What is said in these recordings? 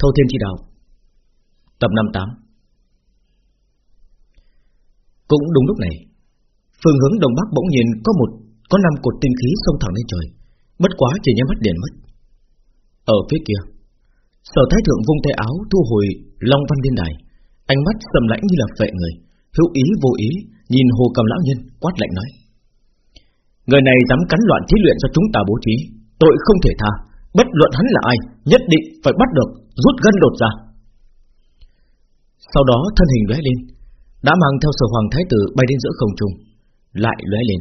Thâu Thiên Chi Đạo, Tập 58 Cũng đúng lúc này, Phương hướng Đông Bắc bỗng nhiên có một, Có năm cột tinh khí xông thẳng lên trời. Bất quá chỉ nhắm mắt liền mất. Ở phía kia, Sở Thái Thượng vung tay áo thu hồi Long Văn Liên Đài. Ánh mắt sầm lãnh như là vệ người, Hữu ý vô ý, Nhìn Hồ Cầm Lão Nhân, quát lạnh nói. Người này dám cắn loạn thí luyện do chúng ta bố trí, Tội không thể tha. Bất luận hắn là ai, Nhất định phải bắt được Rút gân đột ra. Sau đó thân hình lóe lên, Đã mang theo sở hoàng thái tử bay đến giữa không trung, Lại lóe lên,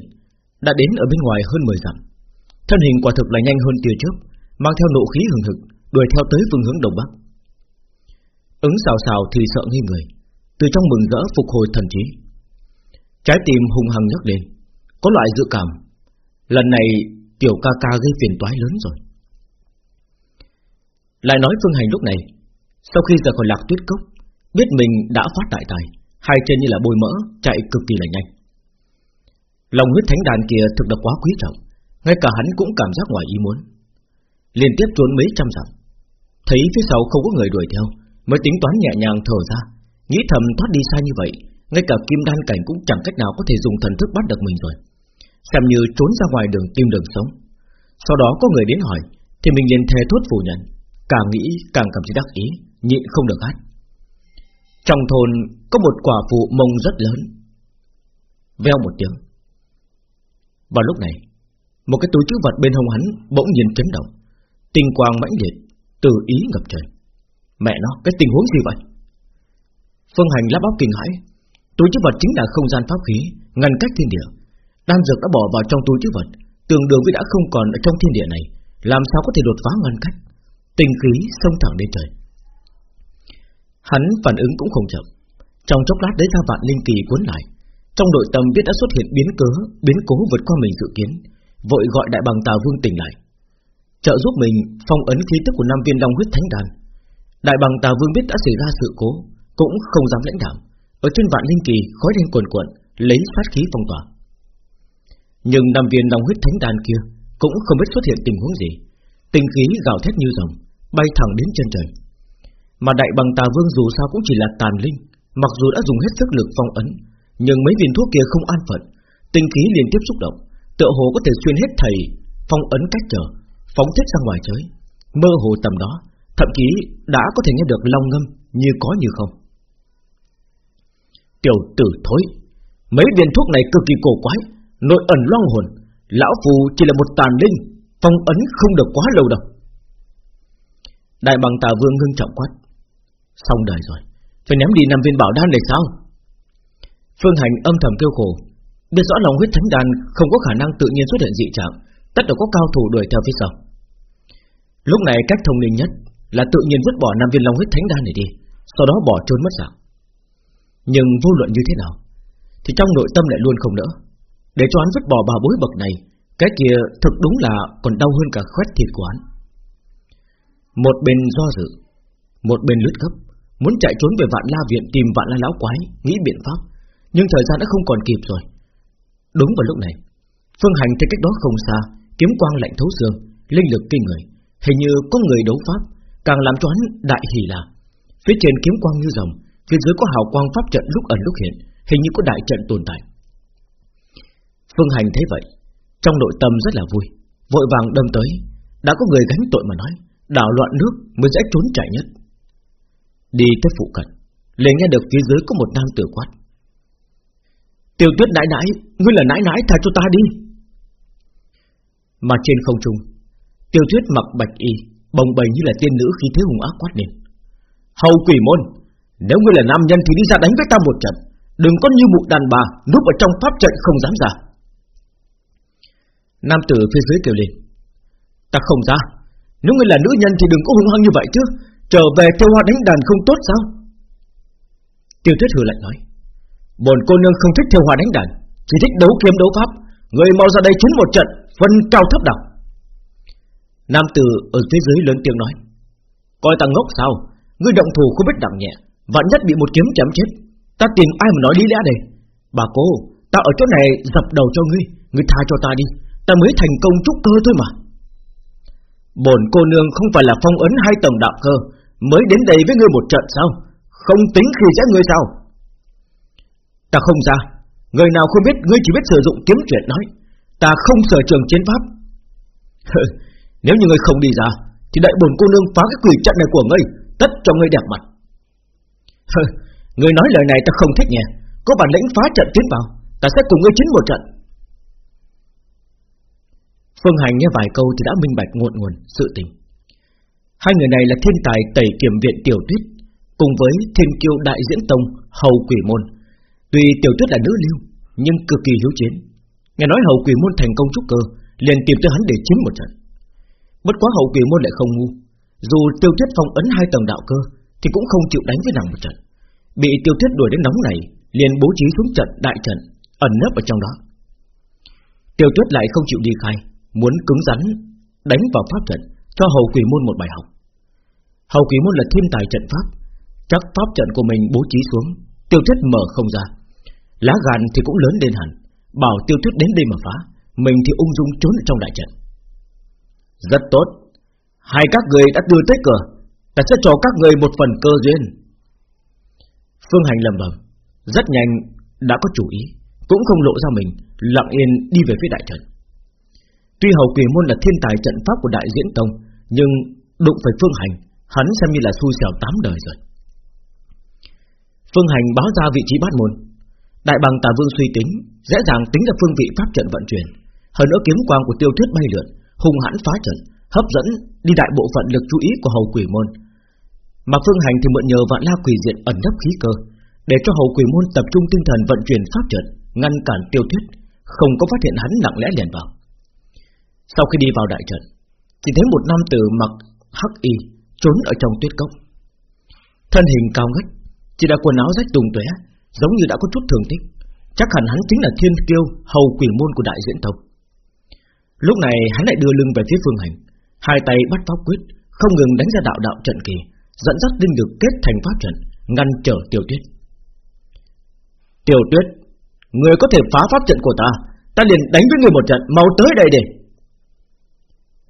Đã đến ở bên ngoài hơn 10 dặm. Thân hình quả thực là nhanh hơn tia trước, Mang theo nộ khí hừng hực, Đuổi theo tới phương hướng đông bắc. Ứng xào xào thì sợ nghi người, Từ trong mừng rỡ phục hồi thần trí. Trái tim hùng hăng nhấc lên, Có loại dự cảm, Lần này tiểu ca ca gây phiền toái lớn rồi. Lại nói Phương Hành lúc này, Sau khi rời khỏi lạc tuyết cốc, Biết mình đã phát đại tài, Hai chân như là bôi mỡ, Chạy cực kỳ là nhanh. Lòng huyết thánh đàn kia thực là quá quý trọng, Ngay cả hắn cũng cảm giác ngoài ý muốn. Liên tiếp trốn mấy trăm dặm, Thấy phía sau không có người đuổi theo, Mới tính toán nhẹ nhàng thở ra, Nghĩ thầm thoát đi xa như vậy, Ngay cả kim đan cảnh cũng chẳng cách nào có thể dùng thần thức bắt được mình rồi. Xem như trốn ra ngoài đường tìm đường sống. Sau đó có người đến hỏi, Thì mình liền thề thốt phủ nhận. Càng nghĩ càng cảm thấy đắc ý, Nhịn không được hát. Trong thôn có một quả phụ mông rất lớn. Veo một tiếng. Vào lúc này, Một cái túi chữ vật bên hông hắn Bỗng nhiên chấn động. Tinh quang mãnh liệt Từ ý ngập trời. Mẹ nó, cái tình huống gì vậy? Phương hành lắp bắp kinh hãi. Túi chữ vật chính là không gian pháp khí, Ngăn cách thiên địa. Đan dược đã bỏ vào trong túi chữ vật Tương đương với đã không còn ở trong thiên địa này. Làm sao có thể đột phá ngăn cách? Tinh khí xông thẳng lên trời. Hắn phản ứng cũng không chậm. Trong chốc lát đấy ra vạn linh kỳ cuốn lại. Trong nội tâm biết đã xuất hiện biến cớ, Biến cố vượt qua mình dự kiến, Vội gọi đại bằng tà vương tỉnh lại. Trợ giúp mình phong ấn khí tức của năm viên long huyết thánh đàn. Đại bằng tà vương biết đã xảy ra sự cố, Cũng không dám lãnh đạo Ở trên vạn linh kỳ khói đen cuồn cuộn, Lấy sát khí phong tỏa. Nhưng năm viên long huyết thánh đan kia Cũng không biết xuất hiện tình huống gì. Tình khí gào thét như rồng Bay thẳng đến chân trời. Mà đại bằng tà vương dù sao cũng chỉ là tàn linh, Mặc dù đã dùng hết sức lực phong ấn, Nhưng mấy viên thuốc kia không an phận, tinh khí liên tiếp xúc động, Tựa hồ có thể xuyên hết thầy, Phong ấn cách trở, Phóng thích ra ngoài trời. Mơ hồ tầm đó, Thậm chí đã có thể nghe được long ngâm Như có như không. Tiểu tử thối, Mấy viên thuốc này cực kỳ cổ quái, Nội ẩn long hồn, Lão phù chỉ là một tàn linh, Phong ấn không được quá lâu đâu. Đại bằng tà vương ngưng trọng quát. Xong đời rồi, Phải ném đi năm viên bảo đan để sao? Phương hành âm thầm kêu khổ. Biết rõ lòng huyết thánh đan Không có khả năng tự nhiên xuất hiện dị trạng, Tất đều có cao thủ đuổi theo phía sau. Lúc này cách thông minh nhất Là tự nhiên vứt bỏ năm viên long huyết thánh đan này đi, Sau đó bỏ trốn mất dạng. Nhưng vô luận như thế nào, Thì trong nội tâm lại luôn không nỡ. Để cho hắn vứt bỏ bà bối bậc này, Cái kia thực đúng là còn đau hơn cả khoét thịt của hắn. Một bên do dự, Một bên lướt gấp, Muốn chạy trốn về vạn la viện tìm vạn la lão quái, Nghĩ biện pháp, Nhưng thời gian đã không còn kịp rồi. Đúng vào lúc này, Phương hành thấy cách đó không xa, Kiếm quang lạnh thấu xương, Linh lực kinh người, Hình như có người đấu pháp, Càng làm cho hắn đại hỉ là. Phía trên kiếm quang như rồng Phía dưới có hào quang pháp trận lúc ẩn lúc hiện, Hình như có đại trận tồn tại. Phương Hành thấy vậy, Trong nội tâm rất là vui, Vội vàng đâm tới, Đã có người gánh tội mà nói. Đảo loạn nước mới dễ trốn chạy nhất. Đi tới phụ cận, liền nghe được phía dưới có một nam tử quát. Tiểu tuyết nãi nãi, Ngươi là nãi nãi tha cho ta đi. Mà trên không trung Tiêu tuyết mặc bạch y, Bồng bềnh như là tiên nữ khi thế hùng ác quát lên. Hầu quỷ môn, Nếu ngươi là nam nhân thì đi ra đánh với ta một trận. Đừng có như một đàn bà, Núp ở trong pháp trận không dám ra. Nam tử phía dưới kêu lên. Ta không ra. Nếu ngươi là nữ nhân thì đừng có hung hăng như vậy chứ. Trở về theo hoa đánh đàn không tốt sao? Tiêu tuyết hừ lạnh nói. Bồn cô nương không thích theo hoa đánh đàn, Chỉ thích đấu kiếm đấu pháp. Người mau ra đây chiến một trận, Phân cao thấp đẳng Nam tử ở phía dưới lớn tiếng nói. Coi ta ngốc sao? Ngươi động thủ không biết nặng nhẹ, Vạn nhất bị một kiếm chém chết. Ta tìm ai mà nói lý lẽ đây? Bà cô, Ta ở chỗ này dập đầu cho ngươi Ngươi tha cho ta đi. Ta mới thành công trúc cơ thôi mà. Bổn cô nương không phải là phong ấn hai tầng đạo cơ, Mới đến đây với ngươi một trận sao? Không tính khi dễ ngươi sao? Ta không ra, Người nào không biết ngươi chỉ biết sử dụng kiếm chuyện nói. Ta không sở trường chiến pháp. Nếu như ngươi không đi ra, Thì đại bổn cô nương phá cái quỷ trận này của ngươi, Tất cho ngươi đẹp mặt. Ngươi nói lời này ta không thích nhỉ Có bản lĩnh phá trận tiến vào, Ta sẽ cùng ngươi chiến một trận. Phương Hành nghe vài câu thì đã minh bạch ngọn nguồn sự tình. Hai người này là thiên tài tẩy kiểm viện tiểu tuyết, Cùng với thiên kiêu đại diễn tông hầu quỷ môn. Tuy tiểu tuyết là nữ lưu, Nhưng cực kỳ hiếu chiến. Nghe nói hầu quỷ môn thành công trúc cơ, Liền tìm tới hắn để chiến một trận. Bất quá hầu quỷ môn lại không ngu. Dù tiêu tuyết phong ấn hai tầng đạo cơ, Thì cũng không chịu đánh với nàng một trận. Bị tiêu tuyết đuổi đến nóng này, Liền bố trí xuống trận đại trận, Ẩn nấp ở trong đó. Tiêu tuyết lại không chịu đi khai. Muốn cứng rắn, Đánh vào pháp trận Cho hầu quỷ môn một bài học. Hầu quỷ môn là thiên tài trận pháp, Chắc pháp trận của mình bố trí xuống, Tiêu tuyết mở không ra. Lá gan thì cũng lớn lên hẳn, Bảo tiêu tuyết đến đây mà phá, Mình thì ung dung trốn trong đại trận. Rất tốt, Hai các người đã đưa tới cửa, Ta sẽ cho các người một phần cơ duyên. Phương Hành lầm bầm Rất nhanh đã có chủ ý, Cũng không lộ ra mình, Lặng yên đi về phía đại trận. Tuy hầu quỷ môn là thiên tài trận pháp của đại diễn tông, Nhưng đụng phải Phương Hành, Hắn xem như là xui xẻo tám đời rồi. Phương Hành báo ra vị trí bát môn. Đại bằng tà vương suy tính, Dễ dàng tính ra phương vị pháp trận vận chuyển. Hơn nữa kiếm quang của tiêu thuyết bay lượn Hùng hãn phá trận, Hấp dẫn đi đại bộ phận lực chú ý của hầu quỷ môn. Mà Phương Hành thì mượn nhờ vạn la quỷ diện ẩn nấp khí cơ, Để cho hầu quỷ môn tập trung tinh thần vận chuyển pháp trận, Ngăn cản tiêu thuyết, Không có phát hiện hắn lặng lẽ liền vào. Sau khi đi vào đại trận, Chỉ thấy một nam tử mặc hắc y Trốn ở trong tuyết cốc. Thân hình cao ngất, Chỉ là quần áo rách tùng tóe, Giống như đã có chút thường tích. Chắc hẳn hắn chính là thiên kiêu hầu quỷ môn của đại diễn tộc. Lúc này hắn lại đưa lưng về phía phương hành, Hai tay bắt pháp quyết, Không ngừng đánh ra đạo đạo trận kỳ, Dẫn dắt linh lực kết thành pháp trận, Ngăn trở tiểu tuyết. Tiểu tuyết, Người có thể phá pháp trận của ta Ta liền đánh với người một trận, Mau tới đây để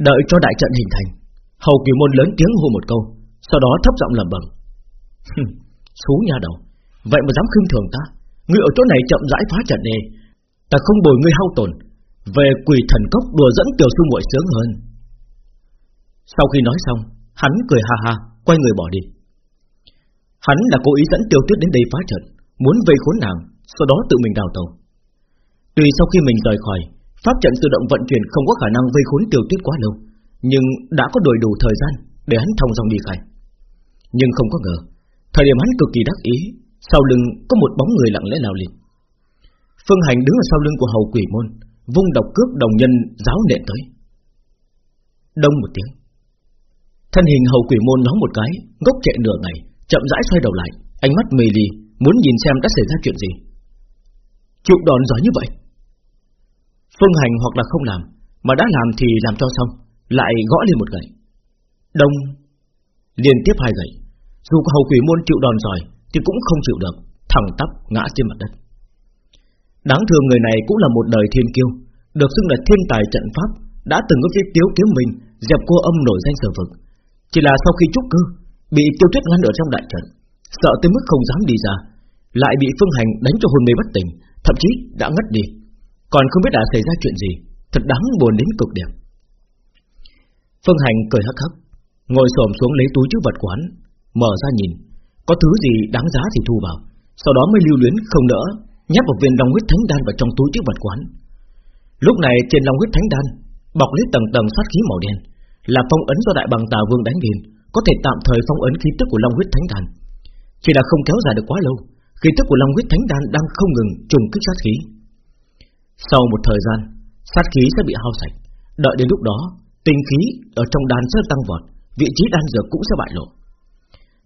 Đợi cho đại trận hình thành, Hầu kỳ môn lớn tiếng hô một câu, Sau đó thấp giọng lẩm bẩm. Xú nhà đầu, Vậy mà dám khinh thường ta, Ngươi ở chỗ này chậm rãi phá trận đi. Ta không bồi ngươi hao tổn, Về quỷ thần cốc đùa dẫn tiểu sư muội sướng hơn. Sau khi nói xong, Hắn cười ha ha, Quay người bỏ đi. Hắn là cố ý dẫn tiêu tuyết đến đây phá trận, Muốn vây khốn nàng, Sau đó tự mình đào tàu. Tuy sau khi mình rời khỏi Pháp trận tự động vận chuyển không có khả năng vây khốn tiêu tuyết quá lâu, Nhưng đã có đầy đủ thời gian Để hắn thông dòng đi khai. Nhưng không có ngờ, Thời điểm hắn cực kỳ đắc ý, sau lưng có một bóng người lặng lẽ nào liền Phương Hành đứng ở sau lưng của hầu quỷ môn, Vung độc cướp đồng nhân giáo nện tới. Đông một tiếng, Thân hình hầu quỷ môn nói một cái gốc chạy nửa ngày, Chậm rãi xoay đầu lại, Ánh mắt mê ly, Muốn nhìn xem đã xảy ra chuyện gì. Chịu đòn giỏi như vậy Phương Hành hoặc là không làm Mà đã làm thì làm cho xong Lại gõ lên một gậy Đông Liên tiếp hai gậy Dù hầu quỷ môn chịu đòn giỏi thì cũng không chịu được, thẳng tắp ngã trên mặt đất. Đáng thương người này cũng là một đời thiên kiêu, được xưng là thiên tài trận pháp, đã từng có phía tiếu kiếm mình dẹp cô âm nổi danh sở vực. Chỉ là sau khi trúc cơ, bị tiêu tuyết ngăn ở trong đại trận, sợ tới mức không dám đi ra, lại bị phương hành đánh cho hôn mê bất tỉnh, thậm chí đã ngất đi, còn không biết đã xảy ra chuyện gì, thật đáng buồn đến cực điểm. Phương hành cười hắc hắc, ngồi xổm xuống lấy túi chứa vật quán, mở ra nhìn, có thứ gì đáng giá thì thu vào Sau đó mới lưu luyến không đỡ Nhét một viên long huyết thánh đan vào trong túi chứa vật quán Lúc này trên long huyết thánh đan Bọc lấy tầng tầng sát khí màu đen Là phong ấn do đại bằng tà vương đánh liền Có thể tạm thời phong ấn khí tức của long huyết thánh đan. Chỉ là không kéo dài được quá lâu Khí tức của long huyết thánh đan đang không ngừng trùng kích sát khí. Sau một thời gian Sát khí sẽ bị hao sạch Đợi đến lúc đó Tinh khí ở trong đan sẽ tăng vọt Vị trí đan dược cũng sẽ bại lộ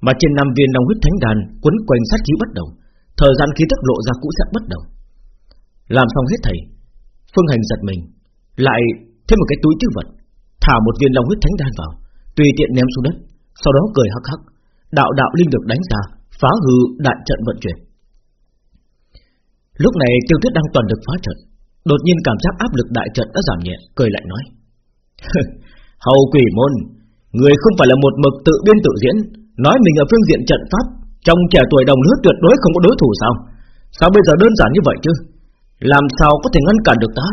mà trên năm viên long huyết thánh đàn quấn quanh sát khí bất động, thời gian khí tức lộ ra cũng sẽ bất động. Làm xong hết thầy, Phương Hành giật mình, lại thêm một cái túi chứa vật, thả một viên long huyết thánh đan vào, tùy tiện ném xuống đất, sau đó cười hắc hắc, đạo đạo linh được đánh ra, phá hư đại trận vận chuyển. Lúc này Tiêu Tuyết đang toàn lực phá trận, đột nhiên cảm giác áp lực đại trận đã giảm nhẹ, cười lại nói: "Hầu quỷ môn, người không phải là một mực tự biên tự diễn, Nói mình ở phương diện trận pháp Trong trẻ tuổi đồng lứa tuyệt đối không có đối thủ sao? Sao bây giờ đơn giản như vậy chứ? Làm sao có thể ngăn cản được ta?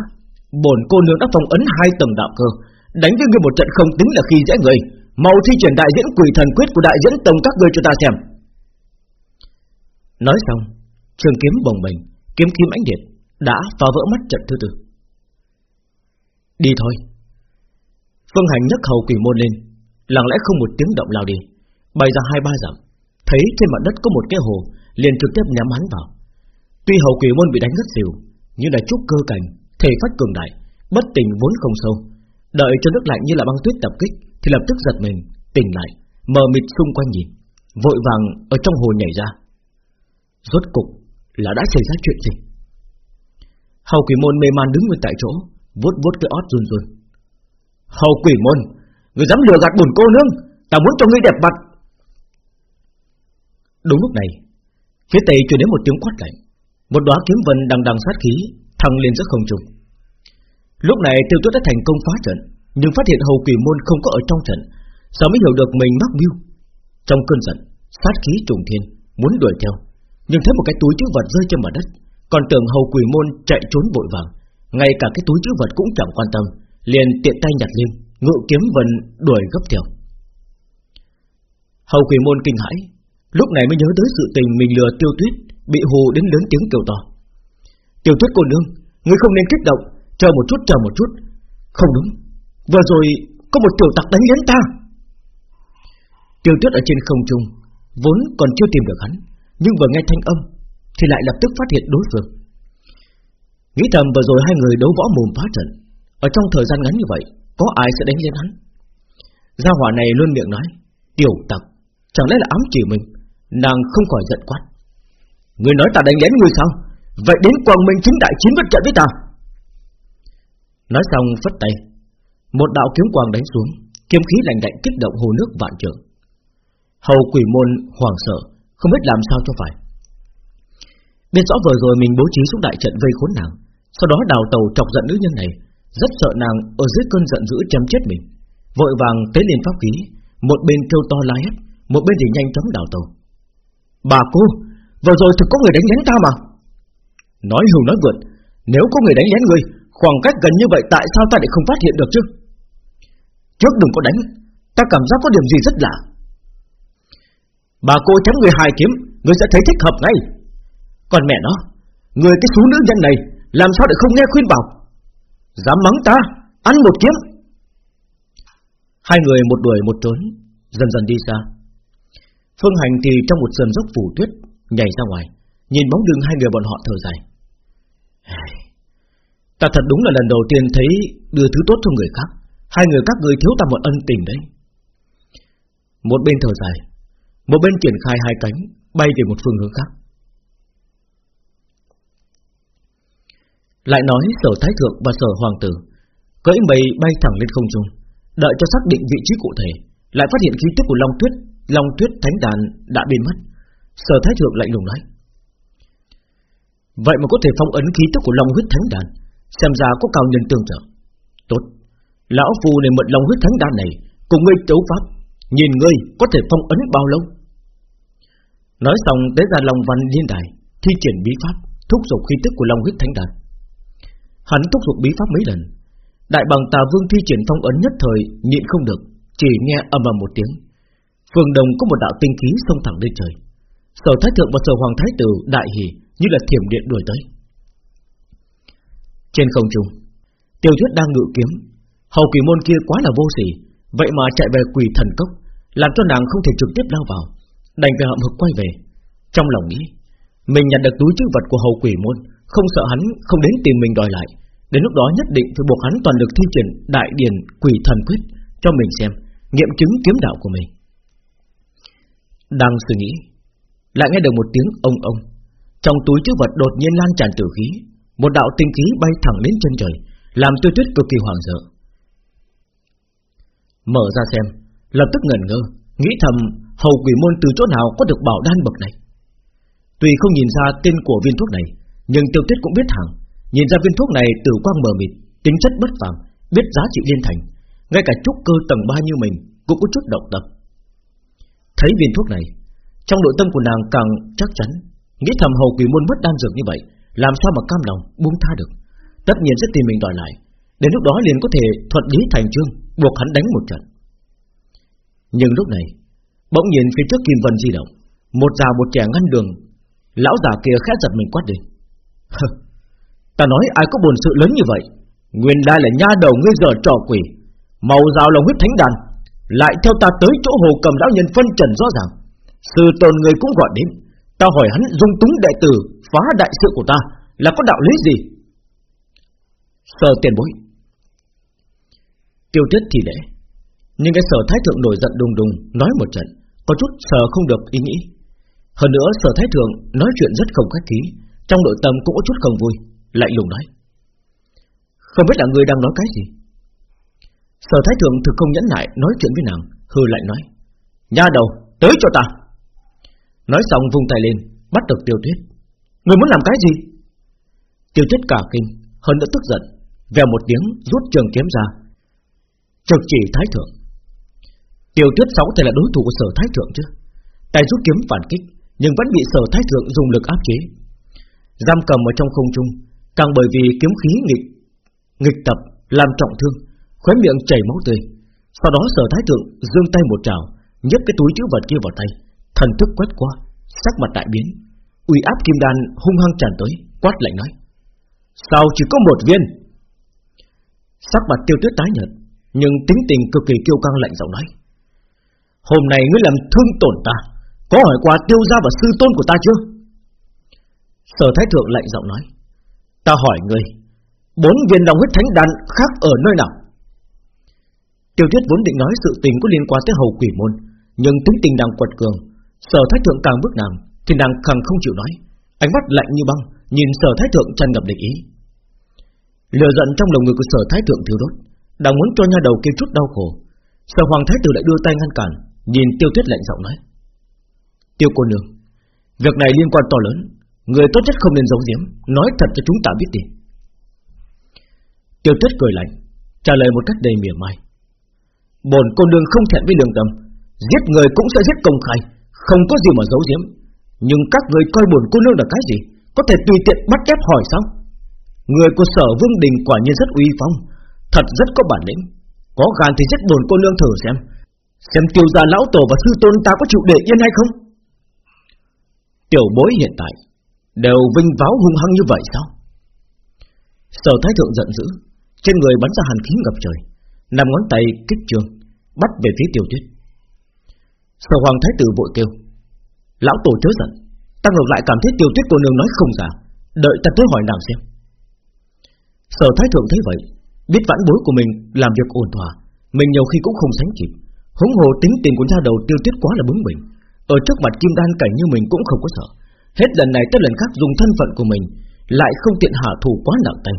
Bổn cô nương đã phong ấn hai tầng đạo cơ Đánh với ngươi một trận không tính là khi dễ người. Mau thi triển đại diễn quỷ thần quyết của đại diễn tông các ngươi cho ta xem. Nói xong Trường kiếm bồng bềnh Kiếm khí ánh điện. Đã phá vỡ mắt trận thứ tư. Đi thôi. Phương Hành nhấc hầu quỷ môn lên, Lặng lẽ không một tiếng động lao đi. Bay ra hai ba dặm, Thấy trên mặt đất có một cái hồ, Liền trực tiếp nhắm hắn vào. Tuy hầu quỷ môn bị đánh rất xỉu, Nhưng là chút cơ cảnh, Thể phát cường đại, Bất tình vốn không sâu. Đợi cho nước lạnh như là băng tuyết tập kích, Thì lập tức giật mình, Tỉnh lại, Mờ mịt xung quanh nhìn, Vội vàng ở trong hồ nhảy ra. Rốt cục là đã xảy ra chuyện gì? Hầu quỷ môn mê man đứng nguyên tại chỗ, vuốt vuốt cái ót run run. Hầu quỷ môn, Người dám lừa gạt bổn cô nương, Ta muốn cho ngươi đẹp mặt. Đúng lúc này, Phía tây truyền đến một tiếng quát lạnh Một đóa kiếm vân đằng đằng sát khí, Thăng lên giữa không trung. Lúc này tiêu tuyết đã thành công phá trận, Nhưng phát hiện hầu quỷ môn không có ở trong trận, Sao mới hiểu được mình mắc mưu. Trong cơn giận, Sát khí trùng thiên, Muốn đuổi theo, Nhưng thấy một cái túi chứa vật rơi trên mặt đất. Còn tưởng hầu quỷ môn chạy trốn vội vàng, Ngay cả cái túi chứa vật cũng chẳng quan tâm, Liền tiện tay nhặt lên, Ngự kiếm vần đuổi gấp theo. Hầu quỷ môn kinh hãi, Lúc này mới nhớ tới sự tình mình lừa tiêu tuyết, Bị hù đến lớn tiếng kêu to. Tiêu tuyết cô nương, Ngươi không nên kích động, Chờ một chút, chờ một chút. Không đúng, Vừa rồi có một tiểu tặc đánh đến ta. Tiêu tuyết ở trên không trung, Vốn còn chưa tìm được hắn, Nhưng vừa nghe thanh âm thì lại lập tức phát hiện đối phương. Nghĩ thầm vừa rồi hai người đấu võ mồm phá trận. Ở trong thời gian ngắn như vậy, Có ai sẽ đánh lên hắn? Gia hỏa này luôn miệng nói, Tiểu tặc, Chẳng lẽ là ám chỉ mình? Nàng không khỏi giận quát. Người nói ta đánh lén người sao? Vậy đến quần minh chính đại chiến bất trận với ta. Nói xong phất tay, Một đạo kiếm quang đánh xuống, Kiếm khí lạnh lạnh kích động hồ nước vạn trường Hầu quỷ môn hoàng sợ, Không biết làm sao cho phải. Biết rõ vừa rồi mình bố trí xuống đại trận vây khốn nàng Sau đó đào tàu chọc giận nữ nhân này Rất sợ nàng ở dưới cơn giận dữ chém chết mình. Vội vàng tế lên pháp khí Một bên kêu to la hét Một bên thì nhanh chóng đào tàu. Bà cô Vừa rồi thực có người đánh lén ta mà. Nói hưu nói vượt Nếu có người đánh lén người Khoảng cách gần như vậy tại sao ta lại không phát hiện được chứ? Trước đừng có đánh Ta cảm giác có điểm gì rất lạ. Bà cô chém người hài kiếm Người sẽ thấy thích hợp ngay còn mẹ nó, Người cái số nữ nhân này, Làm sao để không nghe khuyên bảo? Dám mắng ta, Ăn một kiếm. Hai người một đuổi một trốn, Dần dần đi xa. Phương Hành thì trong một sườn dốc phủ tuyết, Nhảy ra ngoài, Nhìn bóng đường hai người bọn họ thở dài. Ta thật đúng là lần đầu tiên thấy Đưa thứ tốt cho người khác, Hai người các người thiếu ta một ân tình đấy. Một bên thở dài, Một bên triển khai hai cánh, Bay về một phương hướng khác. Lại nói sở thái thượng và sở hoàng tử. Cưỡi mây bay thẳng lên không trung. Đợi cho xác định vị trí cụ thể, Lại phát hiện khí tức của Long Tuyết Long Tuyết Thánh Đàn đã biến mất. Sở Thái Thượng lạnh lùng nói Vậy mà có thể phong ấn khí tức của Long Huyết Thánh Đàn, Xem ra có cao nhân tương trợ. Tốt. Lão Phu này mượn Long Huyết Thánh Đàn này, Cùng ngươi đấu pháp, Nhìn ngươi có thể phong ấn bao lâu. Nói xong tới ra Long Văn Liên Đài, Thi triển bí pháp, Thúc giục khí tức của Long Huyết Thánh Đàn. Hắn thúc giục bí pháp mấy lần Đại bằng tà vương thi triển phong ấn nhất thời Nhịn không được Chỉ nghe ầm ầm một tiếng phương đồng có một đạo tinh khí xông thẳng lên trời Sở Thái Thượng và Sở Hoàng Thái Tử đại hỉ như là thiểm điện đuổi tới. Trên không trung, Tiêu Thuyết đang ngự kiếm, hầu quỷ môn kia quá là vô sỉ, vậy mà chạy về quỷ thần cốc, làm cho nàng không thể trực tiếp lao vào, đành phải hậm hực quay về. Trong lòng nghĩ, mình nhận được túi chữ vật của hầu quỷ môn, không sợ hắn không đến tìm mình đòi lại. Đến lúc đó nhất định phải buộc hắn toàn lực thi triển đại điển quỷ thần quyết cho mình xem, nghiệm chứng kiếm đạo của mình. Đang suy nghĩ, lại nghe được một tiếng ông ông. Trong túi chứa vật đột nhiên lan tràn tử khí, một đạo tinh khí bay thẳng đến chân trời, làm Tiêu Tuyết cực kỳ hoảng sợ. Mở ra xem, lập tức ngẩn ngơ, nghĩ thầm hầu quỷ môn từ chỗ nào có được bảo đan bậc này. Tuy không nhìn ra tên của viên thuốc này, nhưng Tiêu tiết cũng biết hàng, nhìn ra viên thuốc này từ quang mờ mịt, tính chất bất phàm, biết giá trị liên thành, ngay cả trúc cơ tầng 3 như mình cũng có chút động tâm. Thấy viên thuốc này Trong nội tâm của nàng càng chắc chắn. Nghĩ thầm hầu quỷ môn mất đan dược như vậy Làm sao mà cam lòng buông tha được? Tất nhiên sẽ tìm mình đòi lại. Đến lúc đó liền có thể thuận lý thành trương Buộc hắn đánh một trận. Nhưng lúc này Bỗng nhìn phía trước Kim Vân di động. Một già một trẻ ngăn đường Lão già kia khẽ giật mình quát đi Ta nói ai có buồn sự lớn như vậy? Nguyên lai là nha đầu ngươi giờ trò quỷ. Màu rào lòng huyết thánh đàn, Lại theo ta tới chỗ hồ cầm lão nhân phân trần rõ ràng. Sư tồn người cũng gọi đến, Ta hỏi hắn dung túng đệ tử, Phá đại sự của ta, Là có đạo lý gì? Sở tiền bối. Tiêu tiết thì lễ, Nhưng cái sở thái thượng nổi giận đùng đùng, Nói một trận, Có chút sở không được ý nghĩ. Hơn nữa sở thái thượng nói chuyện rất không khách khí trong nội tâm cũng có chút không vui, Lạnh lùng nói. Không biết là người đang nói cái gì. Sở thái thượng thực không nhẫn nại Nói chuyện với nàng, Hư lại nói. Nha đầu, tới cho ta. Nói xong vung tay lên, Bắt được tiêu tuyết. Người muốn làm cái gì? Tiêu tuyết cả kinh, Hơn nữa tức giận, Vèo một tiếng rút trường kiếm ra. Trực chỉ thái thượng. Tiêu tuyết sáu thì là đối thủ của sở thái thượng chứ. Tay rút kiếm phản kích, Nhưng vẫn bị sở thái thượng dùng lực áp chế. Giam cầm ở trong không trung, Càng bởi vì kiếm khí nghịch Nghịch tập, làm trọng thương, Khóe miệng chảy máu tươi. Sau đó sở thái thượng giương tay một trào, nhấc cái túi chữ vật kia vào tay, Thần thức quét qua, Sắc mặt đại biến. Uy áp kim đan hung hăng tràn tới, Quát lạnh nói, Sao chỉ có một viên? Sắc mặt tiêu tuyết tái nhợt, Nhưng tính tình cực kỳ kiêu căng lạnh giọng nói, Hôm nay ngươi làm thương tổn ta, Có hỏi qua tiêu gia và sư tôn của ta chưa? Sở thái thượng lạnh giọng nói, Ta hỏi ngươi, Bốn viên đồng huyết thánh đan khác ở nơi nào? Tiêu tuyết vốn định nói sự tình có liên quan tới hầu quỷ môn, Nhưng tính tình đang quật cường, Sở thái thượng càng bước nàng, Thì nàng càng không chịu nói. Ánh mắt lạnh như băng, Nhìn sở thái thượng tràn ngập địch ý. Lừa giận trong lòng người của sở thái thượng thiếu đốt Đang muốn cho nha đầu kia chút đau khổ. Sở hoàng thái tử lại đưa tay ngăn cản, Nhìn tiêu tuyết lạnh giọng nói, Tiêu cô nương, Việc này liên quan to lớn Người tốt nhất không nên giấu giếm, Nói thật cho chúng ta biết đi. Tiêu tuyết cười lạnh, Trả lời một cách đầy mỉa mai. Bồn cô đường không thẹn với đường tâm, Giết người cũng sẽ giết công khai, Không có gì mà giấu giếm. Nhưng các người coi bồn cô nương là cái gì, Có thể tùy tiện bắt ép hỏi sao? Người của sở vương đình quả nhiên rất uy phong, Thật rất có bản lĩnh. Có gan thì giết bồn cô nương thử xem Xem tiêu gia lão tổ và sư tôn ta có chịu để yên hay không? Tiểu bối hiện tại Đều vinh váo hung hăng như vậy sao? Sở thái thượng giận dữ, Trên người bắn ra hàn khí ngập trời Nằm ngón tay kích trường, Bắt về phía tiêu tuyết. Sở hoàng thái tử vội kêu, Lão tổ chớ giận, Ta ngược lại cảm thấy tiêu tuyết cô nương nói không giả, Đợi ta tới hỏi nàng xem. Sở thái thượng thấy vậy, Biết vãn bối của mình làm việc ổn thỏa, Mình nhiều khi cũng không sánh kịp Húng hồ tính tiền của gia đầu tiêu tuyết quá là bướng bỉnh, Ở trước mặt kim đan cảnh như mình cũng không có sợ. Hết lần này tới lần khác dùng thân phận của mình, Lại không tiện hạ thủ quá nặng tay.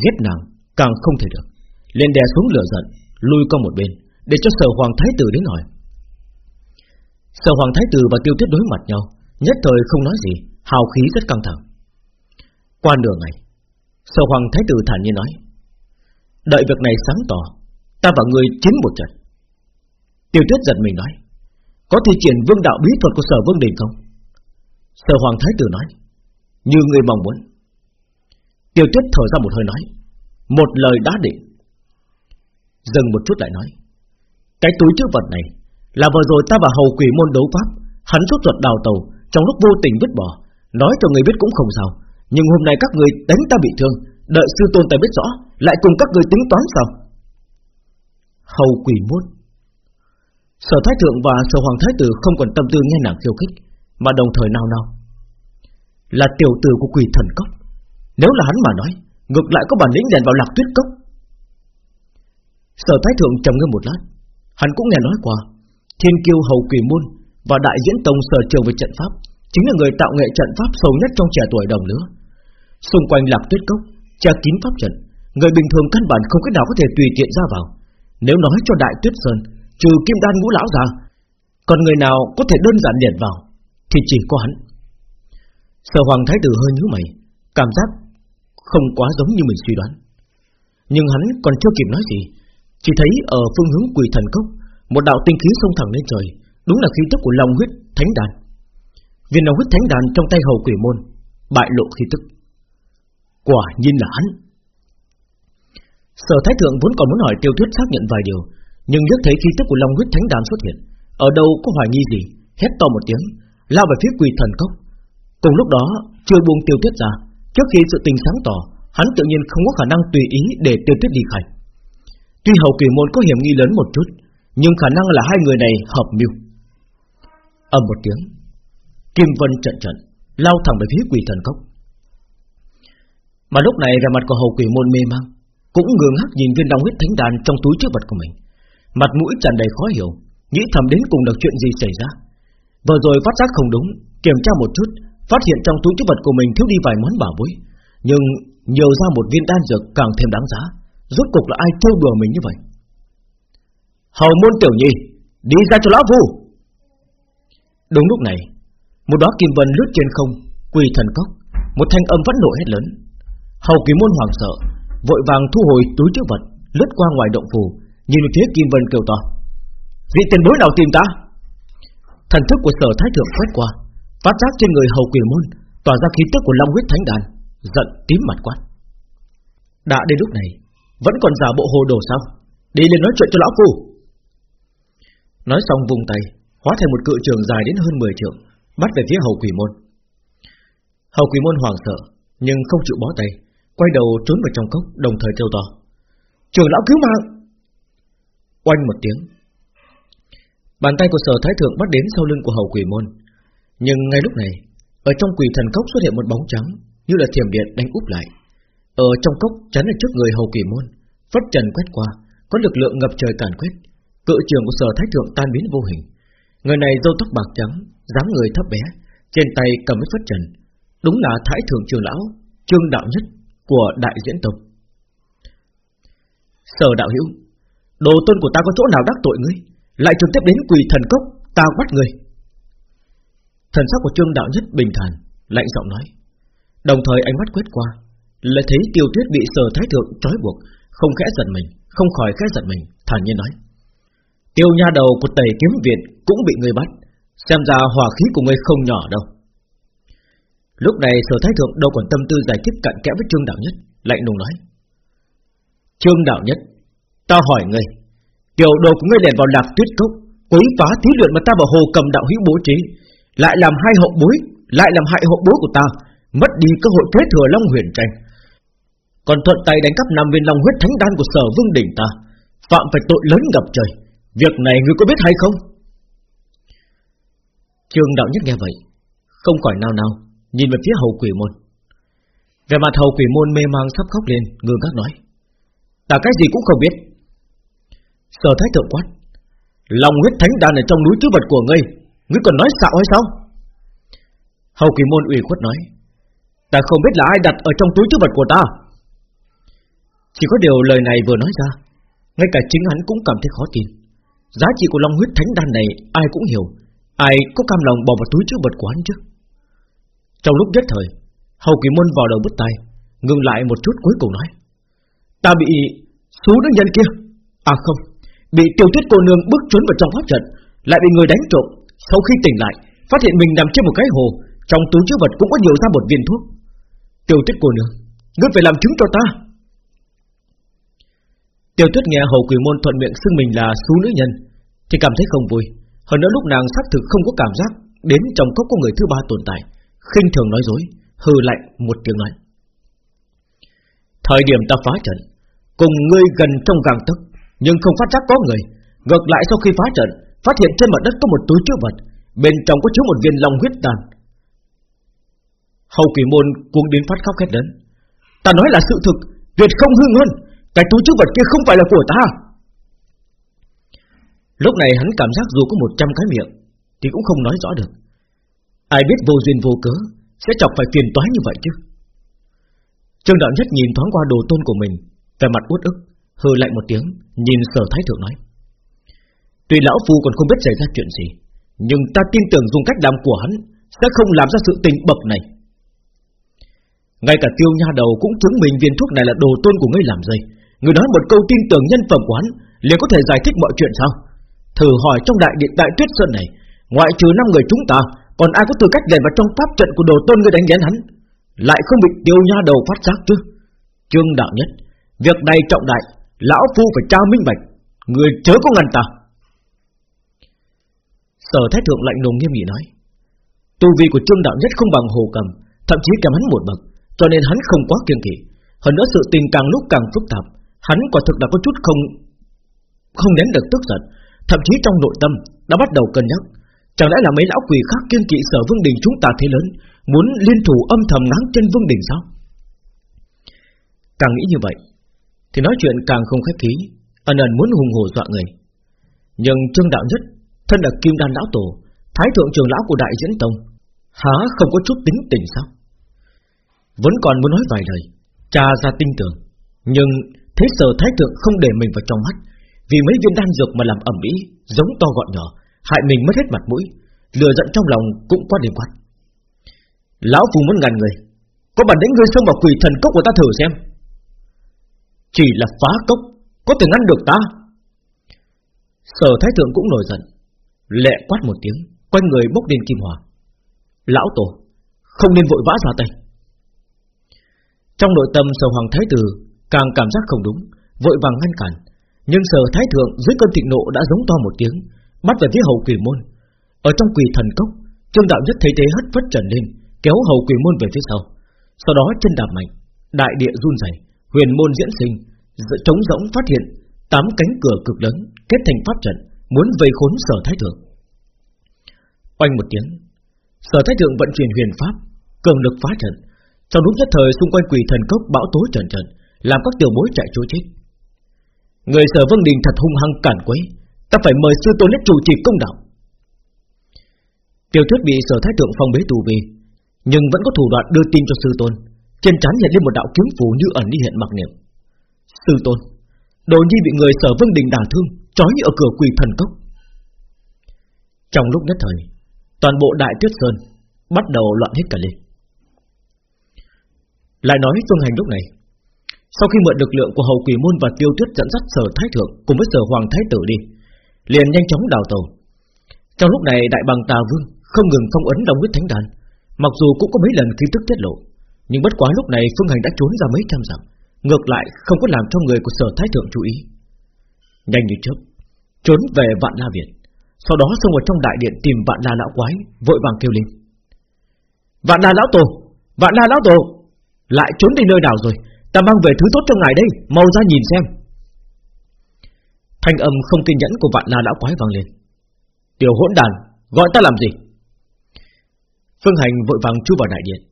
Giết nàng, càng không thể được. Liền đè xuống lửa giận, Lui qua một bên, Để cho sở hoàng thái tử đến hỏi. Sở hoàng thái tử và tiêu tuyết đối mặt nhau, Nhất thời không nói gì, Hào khí rất căng thẳng. Qua nửa ngày, Sở hoàng thái tử thản nhiên nói, Đợi việc này sáng tỏ, Ta và người chiến một trận. Tiêu tuyết giật mình nói, Có thi triển vương đạo bí thuật của sở vương đình không? Sở hoàng thái tử nói, Như người mong muốn. Tiêu tuyết thở ra một hơi nói, Một lời đã định. Dừng một chút lại nói, Cái túi chữ vật này Là vừa rồi ta và hầu quỷ môn đấu pháp, Hắn xuất thuật đào tàu Trong lúc vô tình vứt bỏ. Nói cho người biết cũng không sao, Nhưng hôm nay các người đánh ta bị thương, Đợi sư tôn ta biết rõ, Lại cùng các người tính toán sao? Hầu quỷ môn. Sở thái thượng và sở hoàng thái tử Không còn tâm tư nghe nàng khiêu khích. Mà đồng thời nào nào Là tiểu tử của quỷ thần cốc. Nếu là hắn mà nói, Ngược lại có bản lĩnh đèn vào lạc tuyết cốc. Sở Thái Thượng trầm ngâm một lát. Hắn cũng nghe nói qua, Thiên kiêu hầu quỷ môn Và đại diễn tông sở trường về trận pháp, Chính là người tạo nghệ trận pháp sâu nhất trong trẻ tuổi đồng lứa. Xung quanh lạc tuyết cốc, Che kín pháp trận, Người bình thường căn bản không cách nào có thể tùy tiện ra vào. Nếu nói cho đại tuyết sơn, Trừ kim đan ngũ lão ra, Còn người nào có thể đơn giản điển vào? Thì chỉ có hắn. Sở hoàng thái tử hơi nhíu mày, Cảm giác không quá giống như mình suy đoán. Nhưng hắn còn chưa kịp nói gì, chỉ thấy ở phương hướng quỷ thần cốc, Một đạo tinh khí sông thẳng lên trời, Đúng là khí tức của Long huyết thánh đàn. Viên Long huyết thánh đàn trong tay hầu quỷ môn, Bại lộ khí tức. Quả nhiên là hắn. Sở Thái Thượng vốn còn muốn hỏi tiêu tuyết xác nhận vài điều, Nhưng liếc thấy khí tức của Long huyết thánh đàn xuất hiện, Ở đâu có hoài nghi gì, Hét to một tiếng Lao về phía quỳ thần cốc. Cùng lúc đó, chưa buông tiêu tuyết ra, Trước khi sự tình sáng tỏ, Hắn tự nhiên không có khả năng tùy ý để tiêu tuyết đi khai. Tuy hầu kỳ môn có hiểm nghi lớn một chút, Nhưng khả năng là hai người này hợp mưu. Ầm một tiếng, Kim Vân trận trận, Lao thẳng về phía quỷ thần cốc. Mà lúc này về mặt của hầu quỷ môn mê mang, Cũng ngường hắc nhìn viên đồng huyết thánh đàn Trong túi trước vật của mình. Mặt mũi tràn đầy khó hiểu, Nghĩ thầm đến cùng được chuyện gì xảy ra. Vừa rồi phát giác không đúng, Kiểm tra một chút, Phát hiện trong túi chứa vật của mình thiếu đi vài món bảo bối. Nhưng nhiều ra một viên đan dược càng thêm đáng giá, Rốt cục là ai trêu đùa mình như vậy? Hầu môn tiểu nhi Đi ra cho lão vu Đúng lúc này, Một đóa kim vân lướt trên không, Quỳ thần cốc, Một thanh âm vẫn nộ hết lớn. Hầu kỳ môn hoàng sợ, Vội vàng thu hồi túi chứa vật, Lướt qua ngoài động phù Nhìn phía kim vân kêu to. Vị tiền bối nào tìm ta? Thần thức của sở thái thượng quét qua, Phát giác trên người hầu quỷ môn, Tỏa ra khí tức của long huyết thánh đàn, Giận tím mặt quát. Đã đến lúc này, Vẫn còn giả bộ hồ đồ sao? Đi lên nói chuyện cho lão phu. Nói xong vùng tay, Hóa thành một cự trường dài đến hơn 10 trượng, Bắt về phía hầu quỷ môn. Hầu quỷ môn hoàng sợ, Nhưng không chịu bó tay, Quay đầu trốn vào trong cốc, đồng thời kêu to. Trường lão cứu mạng! Oanh một tiếng Bàn tay của sở thái thượng bắt đến sau lưng của hầu quỷ môn. Nhưng ngay lúc này, Ở trong quỷ thần cốc xuất hiện một bóng trắng, Như là thiểm điện đánh úp lại. Ở trong cốc chắn ở trước người hầu quỷ môn, Phất trần quét qua, Có lực lượng ngập trời càn quét. Cự trường của sở thái thượng tan biến vô hình. Người này râu tóc bạc trắng, dáng người thấp bé, Trên tay cầm với phất trần. Đúng là thái thượng trường lão, Trương đạo nhất của đại diễn tộc Sở đạo hữu, Đồ tôn của ta có chỗ nào đắc tội ngươi? Lại trực tiếp đến quỳ thần cốc, Ta bắt người. Thần sắc của trương đạo nhất bình thản, Lạnh giọng nói. Đồng thời ánh mắt quét qua, Là thấy tiêu tuyết bị sở thái thượng trói buộc, Không khẽ giận mình, Không khỏi khẽ giận mình, Thản nhiên nói. Tiêu nha đầu của tẩy kiếm viện Cũng bị người bắt, Xem ra hòa khí của ngươi không nhỏ đâu. Lúc này sở thái thượng đâu còn tâm tư giải thích cặn kẽ với trương đạo nhất, Lạnh lùng nói. Trương đạo nhất, Ta hỏi ngươi Tiểu đồ của ngươi lẻn vào lạc tuyết cốc, Quấy phá thí luyện mà ta bảo hồ cầm đạo hữu bố trí. Lại làm hai hậu bối, Lại làm hại hậu bối của ta, Mất đi cơ hội kế thừa Long huyền tranh. Còn thuận tay đánh cắp năm viên long huyết thánh đan của sở vương đỉnh ta, Phạm phải tội lớn ngập trời. Việc này ngươi có biết hay không? Trương đạo nhất nghe vậy, Không khỏi nào nào Nhìn về phía hầu quỷ môn. Về mặt hầu quỷ môn mê mang sắp khóc lên Ngư ngác nói, Ta cái gì cũng không biết Sở thái thượng quát Lòng huyết thánh đàn ở trong núi chứa vật của ngươi Ngươi còn nói xạo hay sao? Hầu kỳ môn ủy khuất nói, Ta không biết là ai đặt ở trong túi chứa vật của ta. Chỉ có điều lời này vừa nói ra, Ngay cả chính hắn cũng cảm thấy khó tin. Giá trị của long huyết thánh đan này Ai cũng hiểu, Ai có cam lòng bỏ vào túi chứa vật của hắn chứ? Trong lúc nhất thời, Hầu kỳ môn vào đầu bứt tay Ngừng lại một chút cuối cùng nói, Ta bị xú nữ nhân kia. À không Bị tiêu tuyết cô nương bước trốn vào trong pháp trận, Lại bị người đánh trộm. Sau khi tỉnh lại, Phát hiện mình nằm trên một cái hồ, Trong túi chứa vật cũng có nhiều ra một viên thuốc. Tiêu tuyết cô nương, Ngươi phải làm chứng cho ta. Tiêu tuyết nghe hầu quỷ môn thuận miệng xưng mình là xú nữ nhân, Thì cảm thấy không vui. Hơn nữa lúc nàng xác thực không có cảm giác Đến trong cốc có người thứ ba tồn tại, khinh thường nói dối, hừ lạnh một tiếng nói. Thời điểm ta phá trận, Cùng ngươi gần trong gang tấc nhưng không phát giác có người. Ngược lại sau khi phá trận, Phát hiện trên mặt đất có một túi chứa vật, Bên trong có chứa một viên long huyết tàn. Hầu kỳ môn cuồng đến phát khóc khét lớn Ta nói là sự thực, Tuyệt không hư ngôn, Cái túi chứa vật kia không phải là của ta. Lúc này hắn cảm giác dù có một trăm cái miệng, Thì cũng không nói rõ được. Ai biết vô duyên vô cớ, Sẽ chọc phải phiền toái như vậy chứ? Trương đạo nhất nhìn thoáng qua đồ tôn của mình Về mặt uất ức. Hừ lạnh một tiếng, Nhìn sở thái thượng nói. Tuy lão phu còn không biết xảy ra chuyện gì, Nhưng ta tin tưởng dùng cách làm của hắn Sẽ không làm ra sự tình bậc này. Ngay cả tiêu nha đầu cũng chứng minh viên thuốc này là đồ tôn của ngươi làm dây. Người nói một câu tin tưởng nhân phẩm của hắn liền có thể giải thích mọi chuyện sao? Thử hỏi trong đại điện đại tuyết sơn này, Ngoại trừ năm người chúng ta, Còn ai có tư cách lèn vào trong pháp trận của đồ tôn người đánh lén hắn? Lại không bị tiêu nha đầu phát giác chứ? Trương đạo nhất, Việc này trọng đại Lão Phu phải tra minh bạch. Người chớ có ngăn ta. Sở Thái Thượng lạnh lùng nghiêm nghị nói, Tu vi của Trương Đạo Nhất không bằng Hồ Cầm, Thậm chí kém hắn một bậc, Cho nên hắn không quá kiêng kỵ. Hơn nữa sự tình càng lúc càng phức tạp, Hắn quả thực đã có chút không Không nén được tức giận, Thậm chí trong nội tâm đã bắt đầu cân nhắc. Chẳng lẽ là mấy lão quỷ khác kiên kỵ sở vương đình chúng ta thế lớn, Muốn liên thủ âm thầm ngáng chân vương đình sao? Càng nghĩ như vậy thì nói chuyện càng không khách khí, Ẩn ẩn muốn hùng hổ dọa người. Nhưng Trương Đạo Nhất, Thân là Kim Đan Lão Tổ, Thái Thượng Trường Lão của Đại Diễn Tông, Há không có chút tính tình sao? Vẫn còn muốn nói vài lời Cha ra tin tưởng, Nhưng thế sở Thái Thượng không để mình vào trong mắt, Vì mấy viên đan dược mà làm ẩm ý, Giống to gọn nhỏ, Hại mình mất hết mặt mũi, Lừa giận trong lòng cũng quá điểm quát. Lão Phù muốn ngàn người, Có bản đánh ngươi xông vào quỷ thần cốc của ta thử xem. Chỉ là phá cốc Có thể ngăn được ta. Sở Thái Thượng cũng nổi giận Lệ quát một tiếng Quanh người bốc lên kim hỏa. Lão Tổ Không nên vội vã ra tay. Trong nội tâm sở Hoàng Thái Tử Càng cảm giác không đúng Vội vàng ngăn cản. Nhưng sở Thái Thượng dưới cơn thịnh nộ đã giống to một tiếng Bắt về phía hậu quỷ môn. Ở trong quỷ thần cốc Trương đạo nhất thấy thế hất vất trần lên Kéo hậu quỷ môn về phía sau. Sau đó chân đạp mạnh Đại địa run rẩy, huyền môn diễn sinh Trống rỗng phát hiện, Tám cánh cửa cực lớn, kết thành pháp trận, Muốn vây khốn sở thái thượng. Oanh một tiếng, Sở thái thượng vận chuyển huyền pháp, Cường lực phá trận. Trong đúng nhất thời, xung quanh quỷ thần cốc bão tố trận trận Làm các tiểu bối chạy trốn chết. Người sở vân đình thật hung hăng cản quấy, Ta phải mời sư tôn nhất chủ trì công đạo. Tiểu thuyết bị sở thái thượng phong bế tù vi Nhưng vẫn có thủ đoạn đưa tin cho sư tôn. Trên trán hiện lên một đạo kiếm phù như ẩn đi hiện mặc niệm. Sư tôn Đồ nhi bị người sở vương đình đả thương Trói như ở cửa quỳ thần cốc. Trong lúc nhất thời Toàn bộ đại tuyết sơn Bắt đầu loạn hết cả lên. Lại nói Phương Hành lúc này Sau khi mượn lực lượng của hầu quỷ môn và tiêu tuyết dẫn dắt sở thái thượng Cùng với sở hoàng thái tử đi liền nhanh chóng đào tàu. Trong lúc này đại bằng tà vương không ngừng phong ấn đồng huyết thánh đàn, mặc dù cũng có mấy lần khi tức tiết lộ, nhưng bất quá lúc này phương hành đã trốn ra mấy trăm dặm, ngược lại không có làm cho người của sở thái thượng chú ý. Nhanh như chớp, trốn về vạn la viện, sau đó xông vào trong đại điện tìm vạn la lão quái, vội vàng kêu lên: vạn la lão tổ, vạn la lão tổ, lại trốn đi nơi nào rồi? Ta mang về thứ tốt cho ngài đây, mau ra nhìn xem. Thanh âm không kiên nhẫn của vạn la lão quái vang lên Tiểu hỗn đàn Gọi ta làm gì Phương Hành vội vàng chui vào đại điện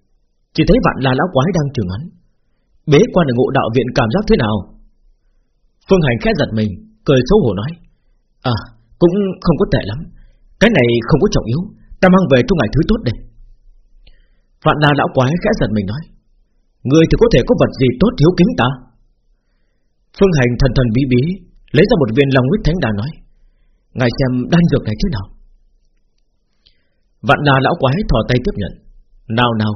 chỉ thấy vạn la lão quái đang trường hắn. Bế quan ở ngộ đạo viện cảm giác thế nào? Phương Hành khẽ giật mình, Cười xấu hổ nói À cũng không có tệ lắm. Cái này không có trọng yếu. Ta mang về cho ngài thứ tốt đây. Vạn la lão quái khẽ giật mình nói, Người thì có thể có vật gì tốt thiếu kính ta? Phương Hành thần thần bí bí, Lấy ra một viên lòng huyết thánh đà nói, Ngài xem đan dược này thế nào? Vạn la lão quái thò tay tiếp nhận, Nào nào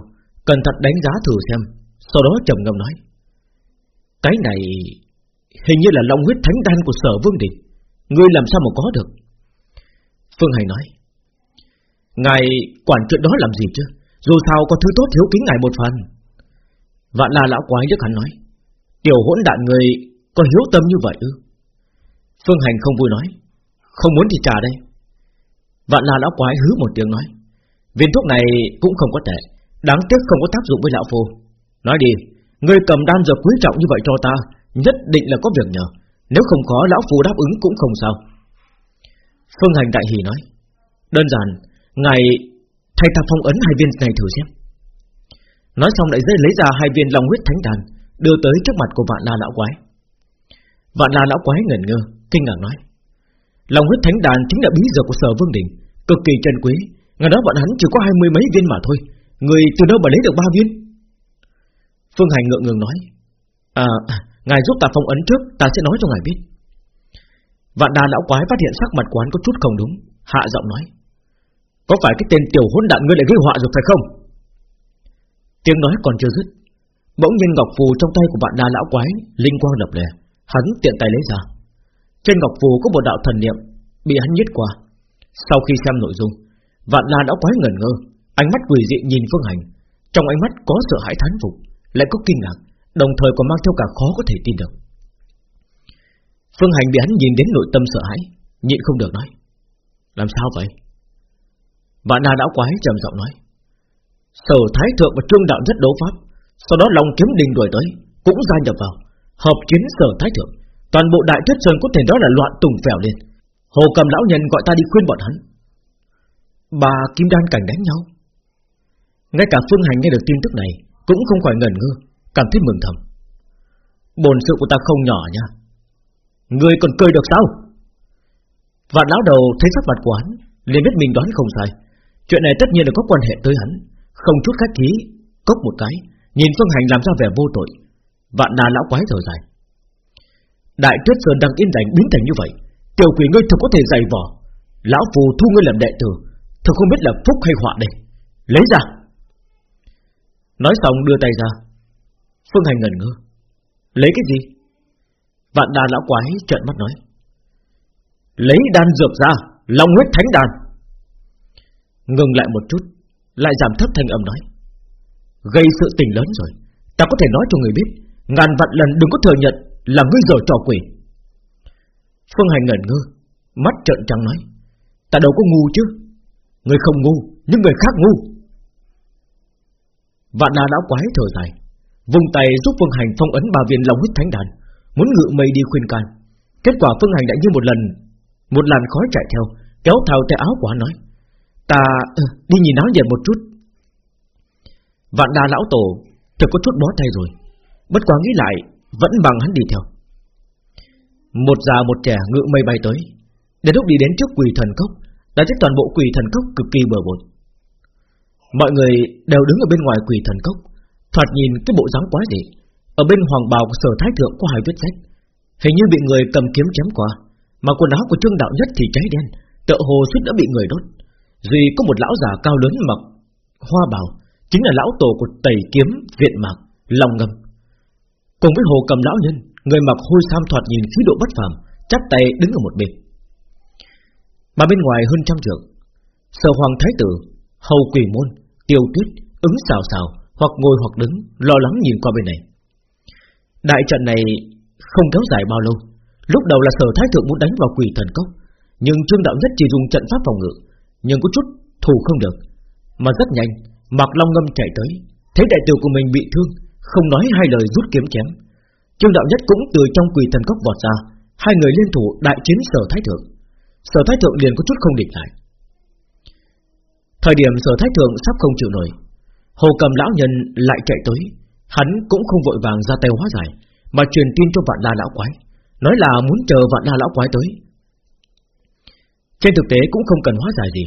Cẩn thận đánh giá thử xem. Sau đó trầm ngâm nói, Cái này Hình như là long huyết thánh đan của sở vương địch. Ngươi làm sao mà có được? Phương Hành nói, Ngài quản chuyện đó làm gì chứ? Dù sao có thứ tốt thiếu kính ngài một phần. Vạn là lão quái nhất hắn nói, Tiểu hỗn đạn người Có hiếu tâm như vậy ư? Phương Hành không vui nói, Không muốn thì trả đây. Vạn là lão quái hứ một tiếng nói, Viên thuốc này cũng không có tệ. Đáng tiếc không có tác dụng với lão phu. Nói đi Ngươi cầm đan dược quý trọng như vậy cho ta, Nhất định là có việc nhờ. Nếu không có, lão phu đáp ứng cũng không sao. Phương Hành đại hỉ nói, Đơn giản, Ngài thay ta phong ấn hai viên này thử xem. Nói xong lại dây lấy ra hai viên long huyết thánh đàn Đưa tới trước mặt của vạn la lão quái. Vạn la lão quái ngẩn ngơ, kinh ngạc nói Lòng huyết thánh đàn chính là bí dược của sở vương đình, Cực kỳ trân quý Ngày đó bọn hắn chỉ có hai mươi mấy viên mà thôi Người từ đâu mà lấy được ba viên? Phương Hành ngượng ngùng nói À Ngài giúp ta phong ấn trước, Ta sẽ nói cho ngài biết. Vạn đà lão quái phát hiện sắc mặt quán có chút không đúng, Hạ giọng nói, Có phải cái tên tiểu hôn đạn ngươi lại gây họa rồi phải không? Tiếng nói còn chưa dứt, Bỗng nhiên ngọc phù trong tay của vạn đà lão quái Linh quang lập lè, Hắn tiện tay lấy ra. Trên ngọc phù có một đạo thần niệm Bị hắn nhét qua. Sau khi xem nội dung, Vạn La lão quái ngẩn ngơ Ánh mắt quỷ dị nhìn Phương Hành. Trong ánh mắt có sợ hãi thán phục, Lại có kinh ngạc, Đồng thời còn mang theo cả khó có thể tin được. Phương Hành bị hắn nhìn đến nội tâm sợ hãi, Nhịn không được nói, Làm sao vậy? Vạn Na đã quái trầm giọng nói, Sở Thái Thượng và Trương Đạo rất đấu pháp, Sau đó lòng kiếm đình đuổi tới, Cũng gia nhập vào, Hợp chiến Sở Thái Thượng. Toàn bộ Đại Thuyết Sơn có thể đó là loạn tùng phèo lên Hồ cầm lão nhân gọi ta đi khuyên bọn hắn. Bà Kim Đan cảnh đánh nhau ngay cả Phương Hành nghe được tin tức này Cũng không khỏi ngẩn ngơ, Cảm thấy mừng thầm. Bồn sự của ta không nhỏ nha. Người còn cười được sao? Vạn lão đầu thấy sắc mặt của hắn, liền biết mình đoán không sai. Chuyện này tất nhiên là có quan hệ tới hắn. Không chút khách khí, Cốc một cái, Nhìn Phương Hành làm ra vẻ vô tội. Vạn đà lão quái thở dài. Đại tuyết sơn đang yên lành biến thành như vậy, Tiểu quỷ ngươi thực có thể dày vỏ Lão phù thu ngươi làm đệ tử Thực không biết là phúc hay họa đây. Lấy ra! Nói xong đưa tay ra. Phương Hành ngẩn ngơ. Lấy cái gì? Vạn đà lão quái trợn mắt nói. Lấy đan dược ra, Long huyết thánh đàn. Ngừng lại một chút, Lại giảm thấp thanh âm nói. Gây sự tình lớn rồi, Ta có thể nói cho người biết, Ngàn vạn lần đừng có thừa nhận Là ngươi dở trò quỷ. Phương Hành ngẩn ngơ, Mắt trợn trắng nói. Ta đâu có ngu chứ. Người không ngu, Nhưng người khác ngu. Vạn Na lão quái thở dài. Vùng tay giúp Phương Hành phong ấn ba viên long huyết thánh đàn Muốn ngự mây đi khuyên can. Kết quả Phương Hành đã như một lần Một làn khói chạy theo Kéo thào tay áo của hắn nói Ta ừ, đi nhìn áo nhiệt một chút. Vạn đa lão tổ Thực có chút bó tay rồi Bất quá nghĩ lại Vẫn bằng hắn đi theo. Một già một trẻ ngự mây bay tới Đến lúc đi đến trước quỷ thần cốc Đã thấy toàn bộ quỷ thần cốc cực kỳ bừa bộn. Mọi người đều đứng ở bên ngoài quỷ thần cốc, Thoạt nhìn cái bộ dáng quái dị. Ở bên hoàng bào của sở thái thượng có hai vết rách, Hình như bị người cầm kiếm chém qua, Mà quần áo của trương đạo nhất thì cháy đen, Tựa hồ suýt đã bị người đốt. Duy có một lão già cao lớn mặc hoa bào, Chính là lão tổ của tẩy kiếm viện mạc, Long ngâm. Cùng với hồ cầm lão nhân, Người mặc hôi sam thoạt nhìn khí độ bất phàm, Chắp tay đứng ở một bên. Mà bên ngoài hơn trăm trượng, Sở hoàng thái tử, Hầu quỷ môn Tiêu tuyết Ứng xào xào, Hoặc ngồi hoặc đứng, Lo lắng nhìn qua bên này. Đại trận này không kéo dài bao lâu. Lúc đầu là sở thái thượng muốn đánh vào quỷ thần cốc, Nhưng trương đạo nhất chỉ dùng trận pháp phòng ngự, Nhưng có chút thủ không được. Mà rất nhanh, Mạc Long Ngâm chạy tới, Thấy đại tiểu của mình bị thương, Không nói hai lời rút kiếm chém. Trương Đạo Nhất cũng từ trong quỷ thần cốc vọt ra, Hai người liên thủ đại chiến sở thái thượng. Sở thái thượng liền có chút không địch lại. Thời điểm sở thái thượng sắp không chịu nổi, Hồ cầm lão nhân lại chạy tới. Hắn cũng không vội vàng ra tay hóa giải, Mà truyền tin cho vạn la lão quái, Nói là muốn chờ vạn la lão quái tới. Trên thực tế cũng không cần hóa giải gì.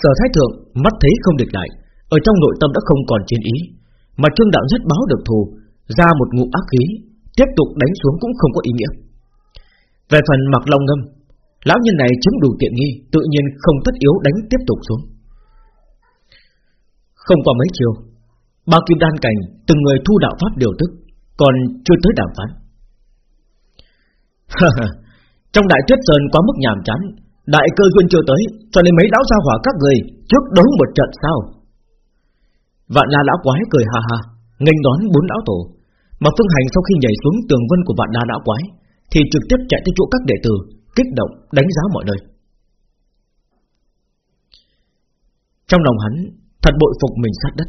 Sở thái thượng mắt thấy không địch lại, Ở trong nội tâm đã không còn chiến ý, Mà trương đạo rất báo được thù, Ra một ngụ ác khí, Tiếp tục đánh xuống cũng không có ý nghĩa. Về phần mặc long ngâm, Lão nhân này chiếm đủ tiện nghi, Tự nhiên không tất yếu đánh tiếp tục xuống. Không qua mấy chiều Ba kim đan cảnh Từng người thu đạo pháp điều tức, Còn chưa tới đàm phán. Trong đại tuyết sơn quá mức nhàm chán, Đại cơ duyên chưa tới, Cho nên mấy lão gia hỏa các người Trước đấu một trận sao? Vạn la lão quái cười ha ha, nghênh đón bốn lão tổ. Mà Phương Hành sau khi nhảy xuống tường vân của vạn la lão quái, Thì trực tiếp chạy tới chỗ các đệ tử, Kích động, đánh giá mọi nơi. Trong lòng hắn Thật bội phục mình sát đất.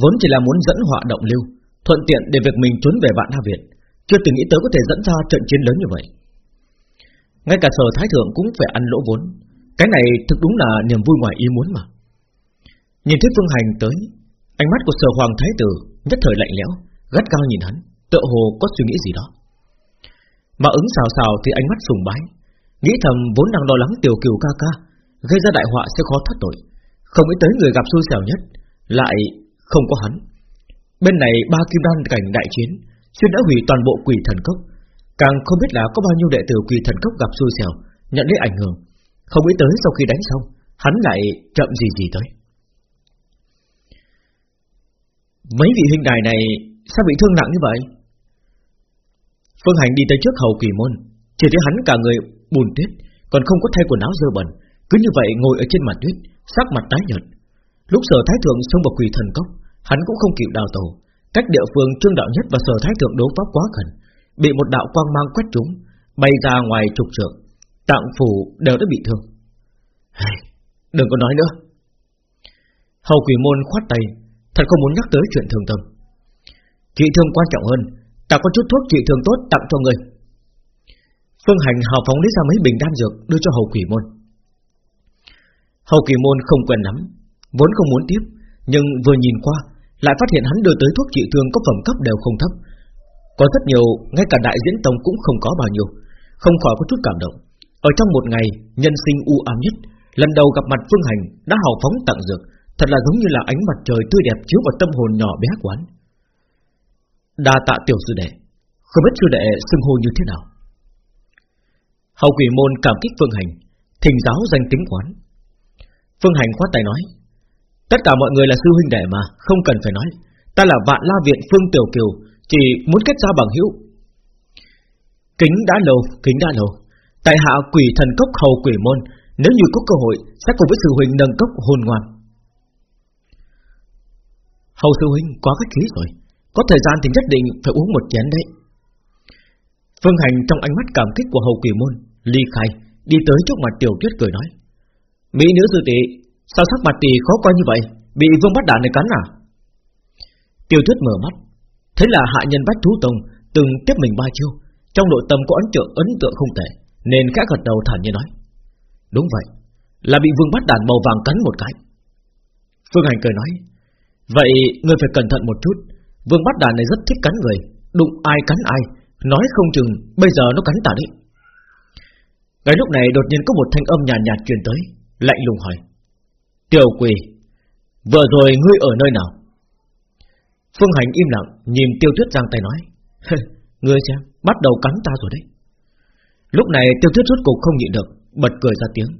Vốn chỉ là muốn dẫn họa động lưu, Thuận tiện để việc mình trốn về vạn La Việt Chưa từng nghĩ tới có thể dẫn ra trận chiến lớn như vậy. Ngay cả sở thái thượng cũng phải ăn lỗ vốn. Cái này thực đúng là niềm vui ngoài ý muốn mà. Nhìn thấy Phương Hành tới, Ánh mắt của sở hoàng thái tử Nhất thời lạnh lẽo, Gắt cao nhìn hắn, Tựa hồ có suy nghĩ gì đó. Mà ứng xào xào thì ánh mắt sùng bái, Nghĩ thầm vốn đang lo lắng tiểu kiều ca ca, Gây ra đại họa sẽ khó thoát tội. Không nghĩ tới người gặp xui xẻo nhất, Lại không có hắn. Bên này ba kim đan cảnh đại chiến, Xuyên đã hủy toàn bộ quỷ thần cốc. Càng không biết là có bao nhiêu đệ tử quỷ thần cốc gặp xui xẻo, Nhận lấy ảnh hưởng. Không nghĩ tới sau khi đánh xong, Hắn lại chậm gì gì tới. Mấy vị huynh đài này Sao bị thương nặng như vậy? Phương Hành đi tới trước hầu kỳ môn, Chỉ thấy hắn cả người bùn tuyết, Còn không có thay quần áo dơ bẩn, Cứ như vậy ngồi ở trên mặt tuyết. Sắc mặt tái nhợt. Lúc sở thái thượng xông vào quỳ thần cốc, Hắn cũng không kịp đào tổ Cách địa phương trương đạo nhất và sở thái thượng đấu pháp quá gần, Bị một đạo quang mang quét trúng, Bay ra ngoài trục trượng. Tạng phủ đều đã bị thương. Đừng có nói nữa. Hầu quỷ môn khoát tay, Thật không muốn nhắc tới chuyện thường tâm. Trị thương quan trọng hơn, Ta có chút thuốc trị thương tốt tặng cho người. Phương Hành hào phóng lấy ra mấy bình đan dược Đưa cho hầu quỷ môn. Hầu kỳ môn không quen lắm, Vốn không muốn tiếp, Nhưng vừa nhìn qua, Lại phát hiện hắn đưa tới thuốc trị thương có phẩm cấp đều không thấp. Có rất nhiều, Ngay cả đại diễn tông cũng không có bao nhiêu, Không khỏi có chút cảm động. Ở trong một ngày, nhân sinh u ám nhất, Lần đầu gặp mặt Phương Hành đã hào phóng tặng dược, Thật là giống như là ánh mặt trời tươi đẹp chiếu vào tâm hồn nhỏ bé quán Đa tạ tiểu sư đệ, Không biết sư đệ xưng hô như thế nào. Hầu quỷ môn cảm kích Phương Hành Thình giáo danh tính quán. Phương Hành khoát tay nói Tất cả mọi người là sư huynh đệ mà Không cần phải nói. Ta là vạn la viện Phương Tiểu Kiều Chỉ muốn kết giao bằng hữu. Kính đã lâu, kính đã lâu. Tại hạ quỷ thần cốc hầu quỷ môn Nếu như có cơ hội Sẽ cùng với sư huynh nâng cốc hồn ngoan. Hầu sư huynh quá khách khí rồi. Có thời gian thì nhất định phải uống một chén đấy. Phương Hành trong ánh mắt cảm kích của hầu quỷ môn Ly khai Đi tới trước mặt tiểu tuyết cười nói Mỹ nữ sư tỷ Sao sắc mặt tỷ khó coi như vậy? Bị vương bắt đạn này cắn à? Tiêu thuyết mở mắt. Thế là hạ nhân bách thú tông Từng tiếp mình ba chiêu. Trong nội tâm có ấn tượng ấn tượng không tệ Nên khẽ gật đầu thản nhiên nói. Đúng vậy Là bị vương bắt đạn màu vàng cắn một cái. Phương Hành cười nói Vậy ngươi phải cẩn thận một chút. Vương bắt đàn này rất thích cắn người Đụng ai cắn ai Nói không chừng bây giờ nó cắn ta đấy. Cái lúc này đột nhiên có một thanh âm nhàn nhạt, nhạt truyền tới. Lạnh lùng hỏi. Tiểu quỷ, Vừa rồi ngươi ở nơi nào? Phương Hành im lặng, Nhìn tiêu tuyết giang tay nói. Ngươi xem, bắt đầu cắn ta rồi đấy. Lúc này tiêu tuyết rốt cục không nhịn được, Bật cười ra tiếng.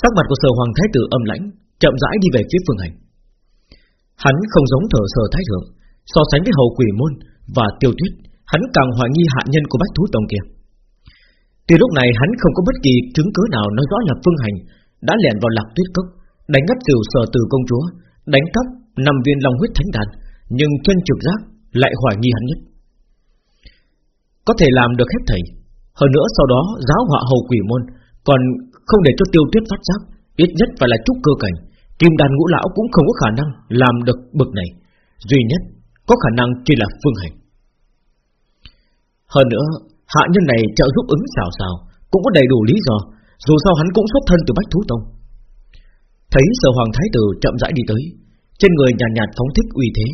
Sắc mặt của sở hoàng thái tử âm lãnh, Chậm rãi đi về phía phương hành. Hắn không giống thở sở thái thượng, So sánh với hầu quỷ môn và tiêu tuyết, Hắn càng hoài nghi hạ nhân của bách thú tổng kia. Từ lúc này hắn không có bất kỳ chứng cứ nào nói rõ là phương hành Đã lẻn vào lạc tuyết cốc, Đánh ngất rượu sở từ công chúa, Đánh cắp năm viên long huyết thánh đàn, Nhưng chân trực giác lại hoài nghi hắn nhất. Có thể làm được hết thầy, Hơn nữa sau đó giáo họa hầu quỷ môn Còn không để cho tiêu tuyết phát giác, Ít nhất phải là trúc cơ cảnh, Kim đàn ngũ lão cũng không có khả năng Làm được bực này, Duy nhất có khả năng chỉ là phương hành. Hơn nữa Hạ nhân này trợ giúp ứng xào xào Cũng có đầy đủ lý do Dù sao hắn cũng xuất thân từ Bách Thú Tông. Thấy sở hoàng thái tử chậm rãi đi tới Trên người nhàn nhạt, nhạt phóng thích uy thế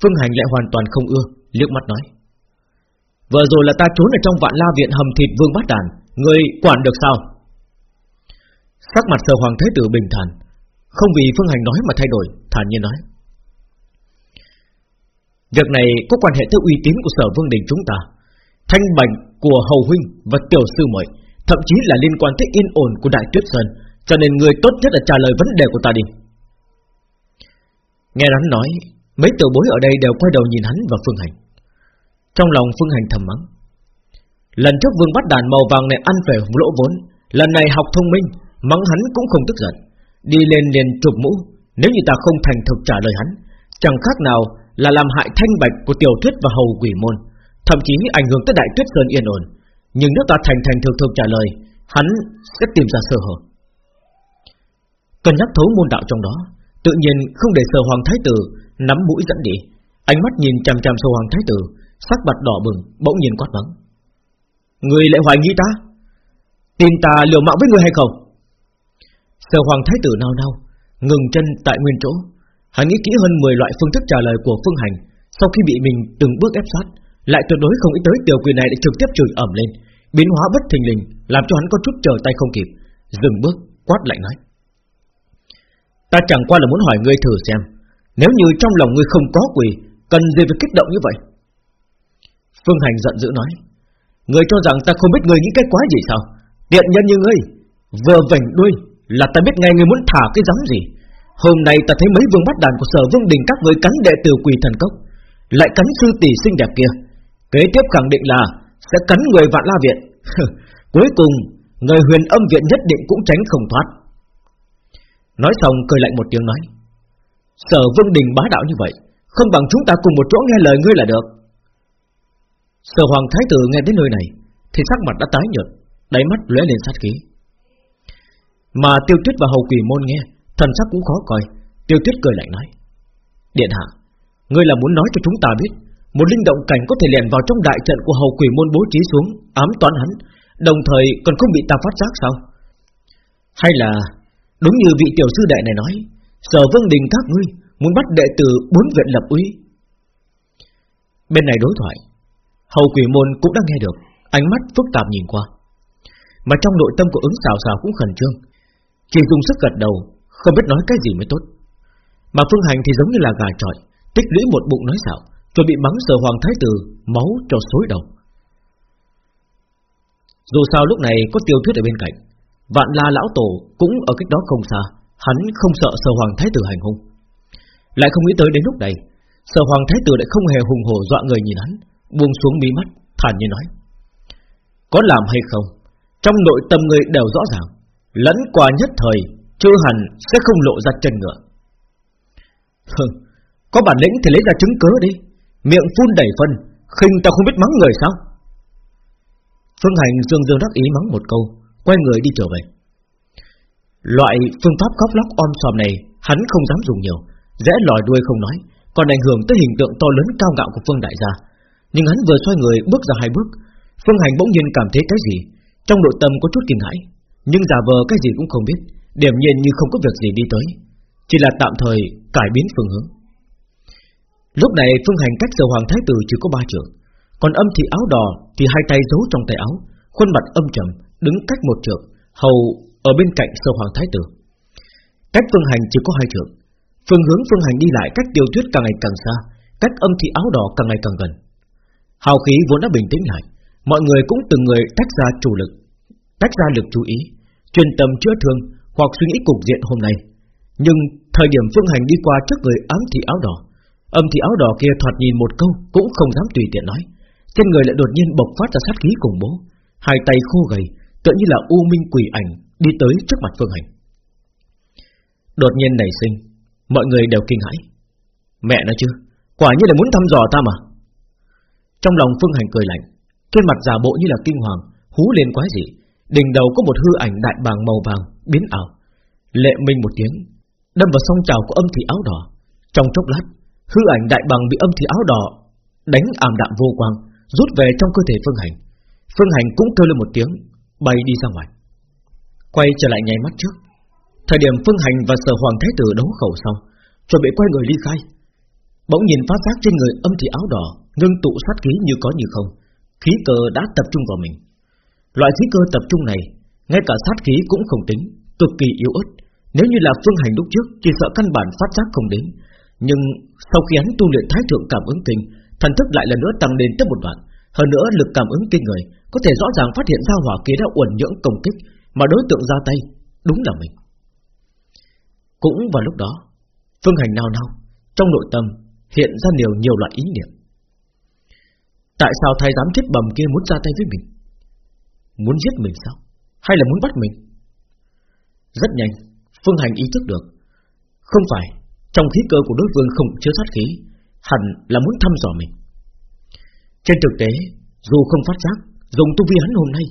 Phương hành lại hoàn toàn không ưa liếc mắt nói Vừa rồi là ta trốn ở trong vạn la viện hầm thịt vương bát đàn Người quản được sao? Sắc mặt sở hoàng thái tử bình thản Không vì phương hành nói mà thay đổi Thản nhiên nói Việc này có quan hệ tới uy tín của sở vương đình chúng ta. Thanh bành của hầu huynh và tiểu sư muội, Thậm chí là liên quan tới yên ổn của đại tuyết sơn, Cho nên người tốt nhất là trả lời vấn đề của ta đi. Nghe hắn nói, Mấy tiểu bối ở đây đều quay đầu nhìn hắn và Phương Hành. Trong lòng Phương Hành thầm mắng, Lần trước vương bắt đàn màu vàng này ăn phải lỗ vốn, Lần này học thông minh, Mắng hắn cũng không tức giận. Đi lên liền chụp mũ, Nếu như ta không thành thực trả lời hắn, Chẳng khác nào là làm hại thanh bạch của tiểu thuyết và hầu quỷ môn. Thậm chí ảnh hưởng tới đại tuyết sơn yên ổn. Nhưng nếu ta thành thành thực thực trả lời, Hắn sẽ tìm ra sơ hở. Cần nhắc thấu môn đạo trong đó, Tự nhiên không để sơ hoàng thái tử Nắm mũi dẫn đi. Ánh mắt nhìn chằm chằm sơ hoàng thái tử, Sắc mặt đỏ bừng, bỗng nhiên quát mắng. Người lại hoài nghi ta? Tin ta liều mạng với người hay không? Sở hoàng thái tử nao nao, Ngừng chân tại nguyên chỗ. Hắn nghĩ kỹ hơn 10 loại phương thức trả lời của Phương Hành Sau khi bị mình từng bước ép sát. Lại tuyệt đối không nghĩ tới tiểu quỷ này đã trực tiếp chửi ẩm lên. Biến hóa bất thình lình, Làm cho hắn có chút chờ tay không kịp. Dừng bước, quát lạnh nói. Ta chẳng qua là muốn hỏi ngươi thử xem, Nếu như trong lòng ngươi không có quỷ, Cần gì phải kích động như vậy? Phương Hành giận dữ nói. Ngươi cho rằng ta không biết ngươi nghĩ cái quái gì sao? Tiện nhân như ngươi, Vừa vảnh đuôi là ta biết ngay ngươi muốn thả cái giấm gì. Hôm nay ta thấy mấy vương bắt đàn của sở vương đình các với cắn đệ tử quỳ thần cốc, Lại cắn sư tỷ xinh đẹp kia. Kế tiếp khẳng định là Sẽ cắn người vạn la viện. Cuối cùng, Người huyền âm viện nhất định cũng tránh không thoát. Nói xong cười lạnh một tiếng nói, Sở vương đình bá đạo như vậy, Không bằng chúng ta cùng một chỗ nghe lời ngươi là được. Sở hoàng thái tử nghe đến nơi này, Thì sắc mặt đã tái nhợt, Đáy mắt lóe lên sát khí. Mà tiêu tuyết và hầu quỷ môn nghe, Thần sắc cũng khó coi. Tiêu tuyết cười lạnh nói, Điện hạ, Ngươi là muốn nói cho chúng ta biết một linh động cảnh có thể lẻn vào trong đại trận của hầu quỷ môn bố trí xuống, Ám toán hắn, Đồng thời còn không bị ta phát giác sao? Hay là, Đúng như vị tiểu sư đệ này nói, Sở vương đình các ngươi Muốn bắt đệ tử bốn viện lập uy. Bên này đối thoại, Hầu quỷ môn cũng đã nghe được, Ánh mắt phức tạp nhìn qua. Mà trong nội tâm của ứng xào xào cũng khẩn trương, Chỉ dùng sức gật đầu, Không biết nói cái gì mới tốt. Mà phương hành thì giống như là gà trọi, Tích lũy một bụng nói xạo rồi bị mắng sở hoàng thái tử, Máu cho xối đầu. Dù sao lúc này có tiêu thuyết ở bên cạnh, Vạn la lão tổ cũng ở cách đó không xa, Hắn không sợ sở hoàng thái tử hành hung. Lại không nghĩ tới đến lúc này, Sở hoàng thái tử lại không hề hùng hổ dọa người nhìn hắn, Buông xuống mí mắt, Thản nhiên nói. Có làm hay không, Trong nội tâm người đều rõ ràng, Lẫn qua nhất thời Chưa hẳn sẽ không lộ ra chân ngựa. Hừ, Có bản lĩnh thì lấy ra chứng cớ đi. Miệng phun đầy phân, khinh ta không biết mắng người sao? Phương Hành dương dương đắc ý mắng một câu, Quay người đi trở về. Loại phương pháp khóc lóc om sòm này Hắn không dám dùng nhiều dễ lòi đuôi không nói, Còn ảnh hưởng tới hình tượng to lớn cao ngạo của Phương Đại gia. Nhưng hắn vừa xoay người bước ra hai bước, Phương Hành bỗng nhiên cảm thấy cái gì, Trong nội tâm có chút kinh hãi, Nhưng giả vờ cái gì cũng không biết, Điểm nhiên như không có việc gì đi tới, Chỉ là tạm thời cải biến phương hướng. Lúc này Phương Hành cách sở hoàng thái tử chỉ có ba trường Còn âm thị áo đỏ Thì hai tay giấu trong tay áo Khuôn mặt âm trầm đứng cách một trượng, hầu ở bên cạnh sơ hoàng thái tử. Cách phương hành chỉ có hai trượng, phương hướng phương hành đi lại cách tiêu tuyết càng ngày càng xa, cách âm thị áo đỏ càng ngày càng gần. Hào khí vốn đã bình tĩnh lại, mọi người cũng từng người tách ra chủ lực, tách ra lực chú ý, truyền tâm chữa thương hoặc suy nghĩ cục diện hôm nay. Nhưng thời điểm phương hành đi qua trước người ám thị áo đỏ, âm thị áo đỏ kia thoạt nhìn một câu cũng không dám tùy tiện nói, trên người lại đột nhiên bộc phát ra sát khí cùng bố, hai tay khô gầy, tựa như là u minh quỷ ảnh đi tới trước mặt Phương Hành. Đột nhiên nảy sinh, mọi người đều kinh hãi. Mẹ nói chứ, quả như là muốn thăm dò ta mà. Trong lòng Phương Hành cười lạnh, trên mặt giả bộ như là kinh hoàng, hú lên quái dị, đỉnh đầu có một hư ảnh đại bàng màu vàng biến ảo, lệ minh một tiếng, đâm vào song trào của âm thị áo đỏ. Trong chốc lát, hư ảnh đại bằng bị âm thị áo đỏ đánh ảm đạm vô quang, rút về trong cơ thể Phương Hành. Phương Hành cũng kêu lên một tiếng, bay đi ra ngoài. Quay trở lại nháy mắt trước, thời điểm Phương Hành và Sở Hoàng Thái Tử đấu khẩu xong, chuẩn bị quay người ly khai, bỗng nhìn phát giác trên người âm thị áo đỏ ngưng tụ sát khí như có như không, khí cơ đã tập trung vào mình. Loại khí cơ tập trung này, ngay cả sát khí cũng không tính, cực kỳ yếu ớt. Nếu như là Phương Hành lúc trước, chỉ sợ căn bản phát giác không đến. Nhưng sau khi hắn tu luyện Thái Thượng Cảm ứng Kinh, thần thức lại lần nữa tăng lên tới một đoạn. Hơn nữa lực cảm ứng kinh người, có thể rõ ràng phát hiện ra hỏa kia đã uẩn nhưỡng công kích Mà đối tượng ra tay Đúng là mình. Cũng vào lúc đó Phương hành nào nào Trong nội tâm hiện ra nhiều nhiều loại ý niệm. Tại sao thái giám chết bầm kia muốn ra tay với mình? Muốn giết mình sao? Hay là muốn bắt mình? Rất nhanh Phương hành ý thức được Không phải trong khí cơ của đối phương không chứa sát khí, Hẳn là muốn thăm dò mình. Trên thực tế, Dù không phát giác, Dùng tu vi hắn hôm nay,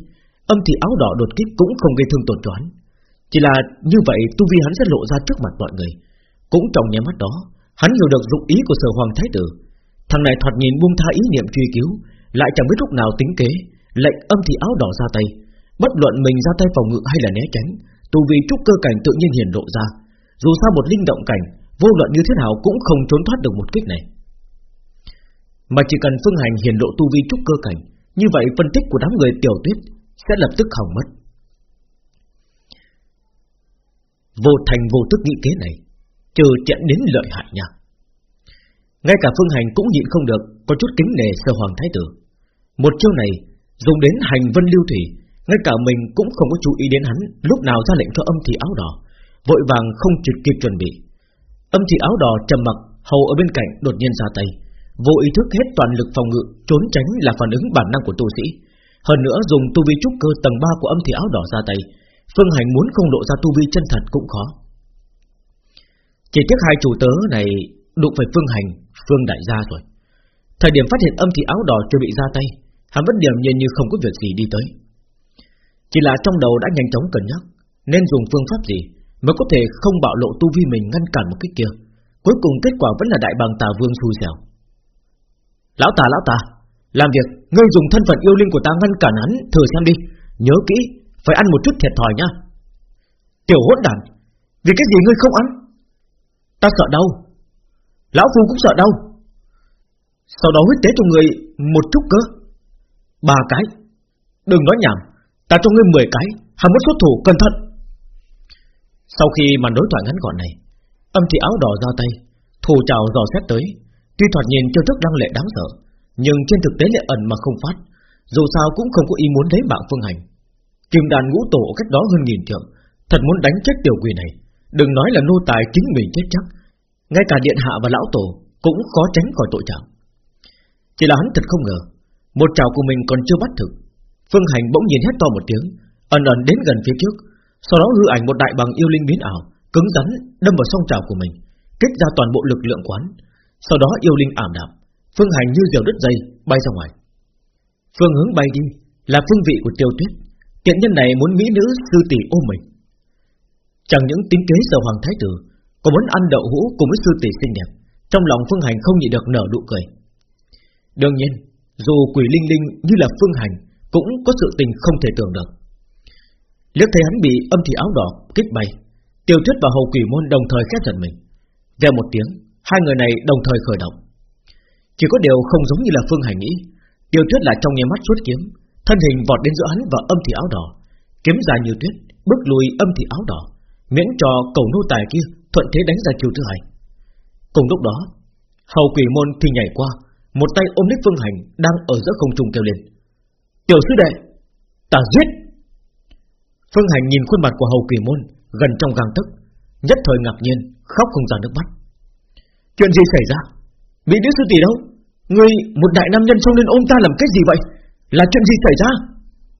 Âm thị áo đỏ đột kích cũng không gây thương tổn cho hắn. Chỉ là như vậy, tu vi hắn sẽ lộ ra trước mặt mọi người. Cũng trong nháy mắt đó, Hắn hiểu được dụng ý của sở hoàng thái tử. Thằng này thoạt nhìn buông tha ý niệm truy cứu, Lại chẳng biết lúc nào tính kế, Lệnh âm thị áo đỏ ra tay. Bất luận mình ra tay phòng ngự hay là né tránh, Tu vi trúc cơ cảnh tự nhiên hiển lộ ra. Dù sao một linh động cảnh Vô luận như thế nào cũng không trốn thoát được một kích này. Mà chỉ cần phương hành hiển lộ tu vi trúc cơ cảnh, như vậy phân tích của đám người tiểu tuyết Sẽ lập tức hỏng mất. Vô thành vô tức nghĩ kế này, Trừ chạm đến lợi hại nha. Ngay cả phương hành cũng nhịn không được, Có chút kính nề sơ hoàng thái tử. Một chiêu này, dùng đến hành vân lưu thủy, Ngay cả mình cũng không có chú ý đến hắn, Lúc nào ra lệnh cho âm thị áo đỏ, Vội vàng không trực kịp chuẩn bị. Âm thị áo đỏ trầm mặc, Hầu ở bên cạnh đột nhiên ra tay. Vô ý thức hết toàn lực phòng ngự, Trốn tránh là phản ứng bản năng của tu sĩ. Hơn nữa dùng tu vi trúc cơ tầng 3 của âm thị áo đỏ ra tay, Phương Hành muốn không lộ ra tu vi chân thật cũng khó. Chỉ tiếc hai chủ tớ này Đụng phải Phương Hành, Phương Đại Gia rồi. Thời điểm phát hiện âm thị áo đỏ chưa bị ra tay, Hắn vẫn điểm nhiên như không có việc gì đi tới. Chỉ là trong đầu đã nhanh chóng cân nhắc, Nên dùng phương pháp gì Mới có thể không bạo lộ tu vi mình ngăn cản một cái kia. Cuối cùng kết quả vẫn là đại bàng tà vương xui xẻo. Lão tà lão tà, Làm việc, ngươi dùng thân phận yêu linh của ta ngăn cản hắn, Thử xem đi. Nhớ kỹ, phải ăn một chút thiệt thòi nhá Tiểu hỗn đản, Vì cái gì ngươi không ăn? Ta sợ đau. Lão phu cũng sợ đau. Sau đó huyết tế cho người một chút cơ. Ba cái. Đừng nói nhảm, Ta cho ngươi mười cái, Hắn muốn xuất thủ, cẩn thận. Sau khi màn đối thoại ngắn gọn này, Âm thị áo đỏ ra tay Thủ trào dò xét tới. Tuy thoạt nhìn chiêu thức lăng lệ đáng sợ, Nhưng trên thực tế lại ẩn mà không phát, Dù sao cũng không có ý muốn lấy mạng phương hành. Kim đàn ngũ tổ cách đó hơn nghìn trượng, Thật muốn đánh chết tiểu quỷ này. Đừng nói là nô tài chính mình chết chắc, Ngay cả điện hạ và lão tổ Cũng khó tránh khỏi tội trạng. Chỉ là hắn thật không ngờ, Một trào của mình còn chưa bắt thực. Phương hành bỗng nhìn hét to một tiếng, Ẩn ẩn đến gần phía trước sau đó hư ảnh một đại bằng yêu linh biến ảo, Cứng rắn, đâm vào song trào của mình Kích ra toàn bộ lực lượng quán. Sau đó yêu linh ảm đạm, Phương hành như diều đứt dây, bay ra ngoài. Phương hướng bay đi Là phương vị của tiêu tuyết, Tiện nhân này muốn mỹ nữ sư tỷ ôm mình. Chẳng những tính kế sở hoàng thái tử, Còn muốn ăn đậu hũ cùng với sư tỷ xinh đẹp, Trong lòng Phương Hành không nhịn được nở nụ cười. Đương nhiên, Dù quỷ linh linh như là Phương Hành Cũng có sự tình không thể tưởng được. Liếc thấy hắn bị âm thị áo đỏ kích bay, Tiêu tuyết và hầu quỷ môn đồng thời khét giận mình. Về một tiếng, Hai người này đồng thời khởi động. Chỉ có điều không giống như là Phương Hành nghĩ Tiêu tuyết là trong nhèm mắt suốt kiếm, Thân hình vọt đến giữa hắn và âm thị áo đỏ, Kiếm dài như tuyết, Bước lùi âm thị áo đỏ, Miễn cho cầu nô tài kia thuận thế đánh ra chiều thứ hai. Cùng lúc đó, Hầu quỷ môn thì nhảy qua, Một tay ôm lấy phương hành Đang ở giữa không trung kêu lên. Tiểu sư đệ, Ta giết Phương hành nhìn khuôn mặt của hầu Kỳ môn Gần trong gang tức Nhất thời ngạc nhiên, khóc không ra nước mắt. Chuyện gì xảy ra? Mỹ nữ sư tỷ đâu? Ngươi một đại nam nhân xông lên ôm ta làm cái gì vậy? Là chuyện gì xảy ra?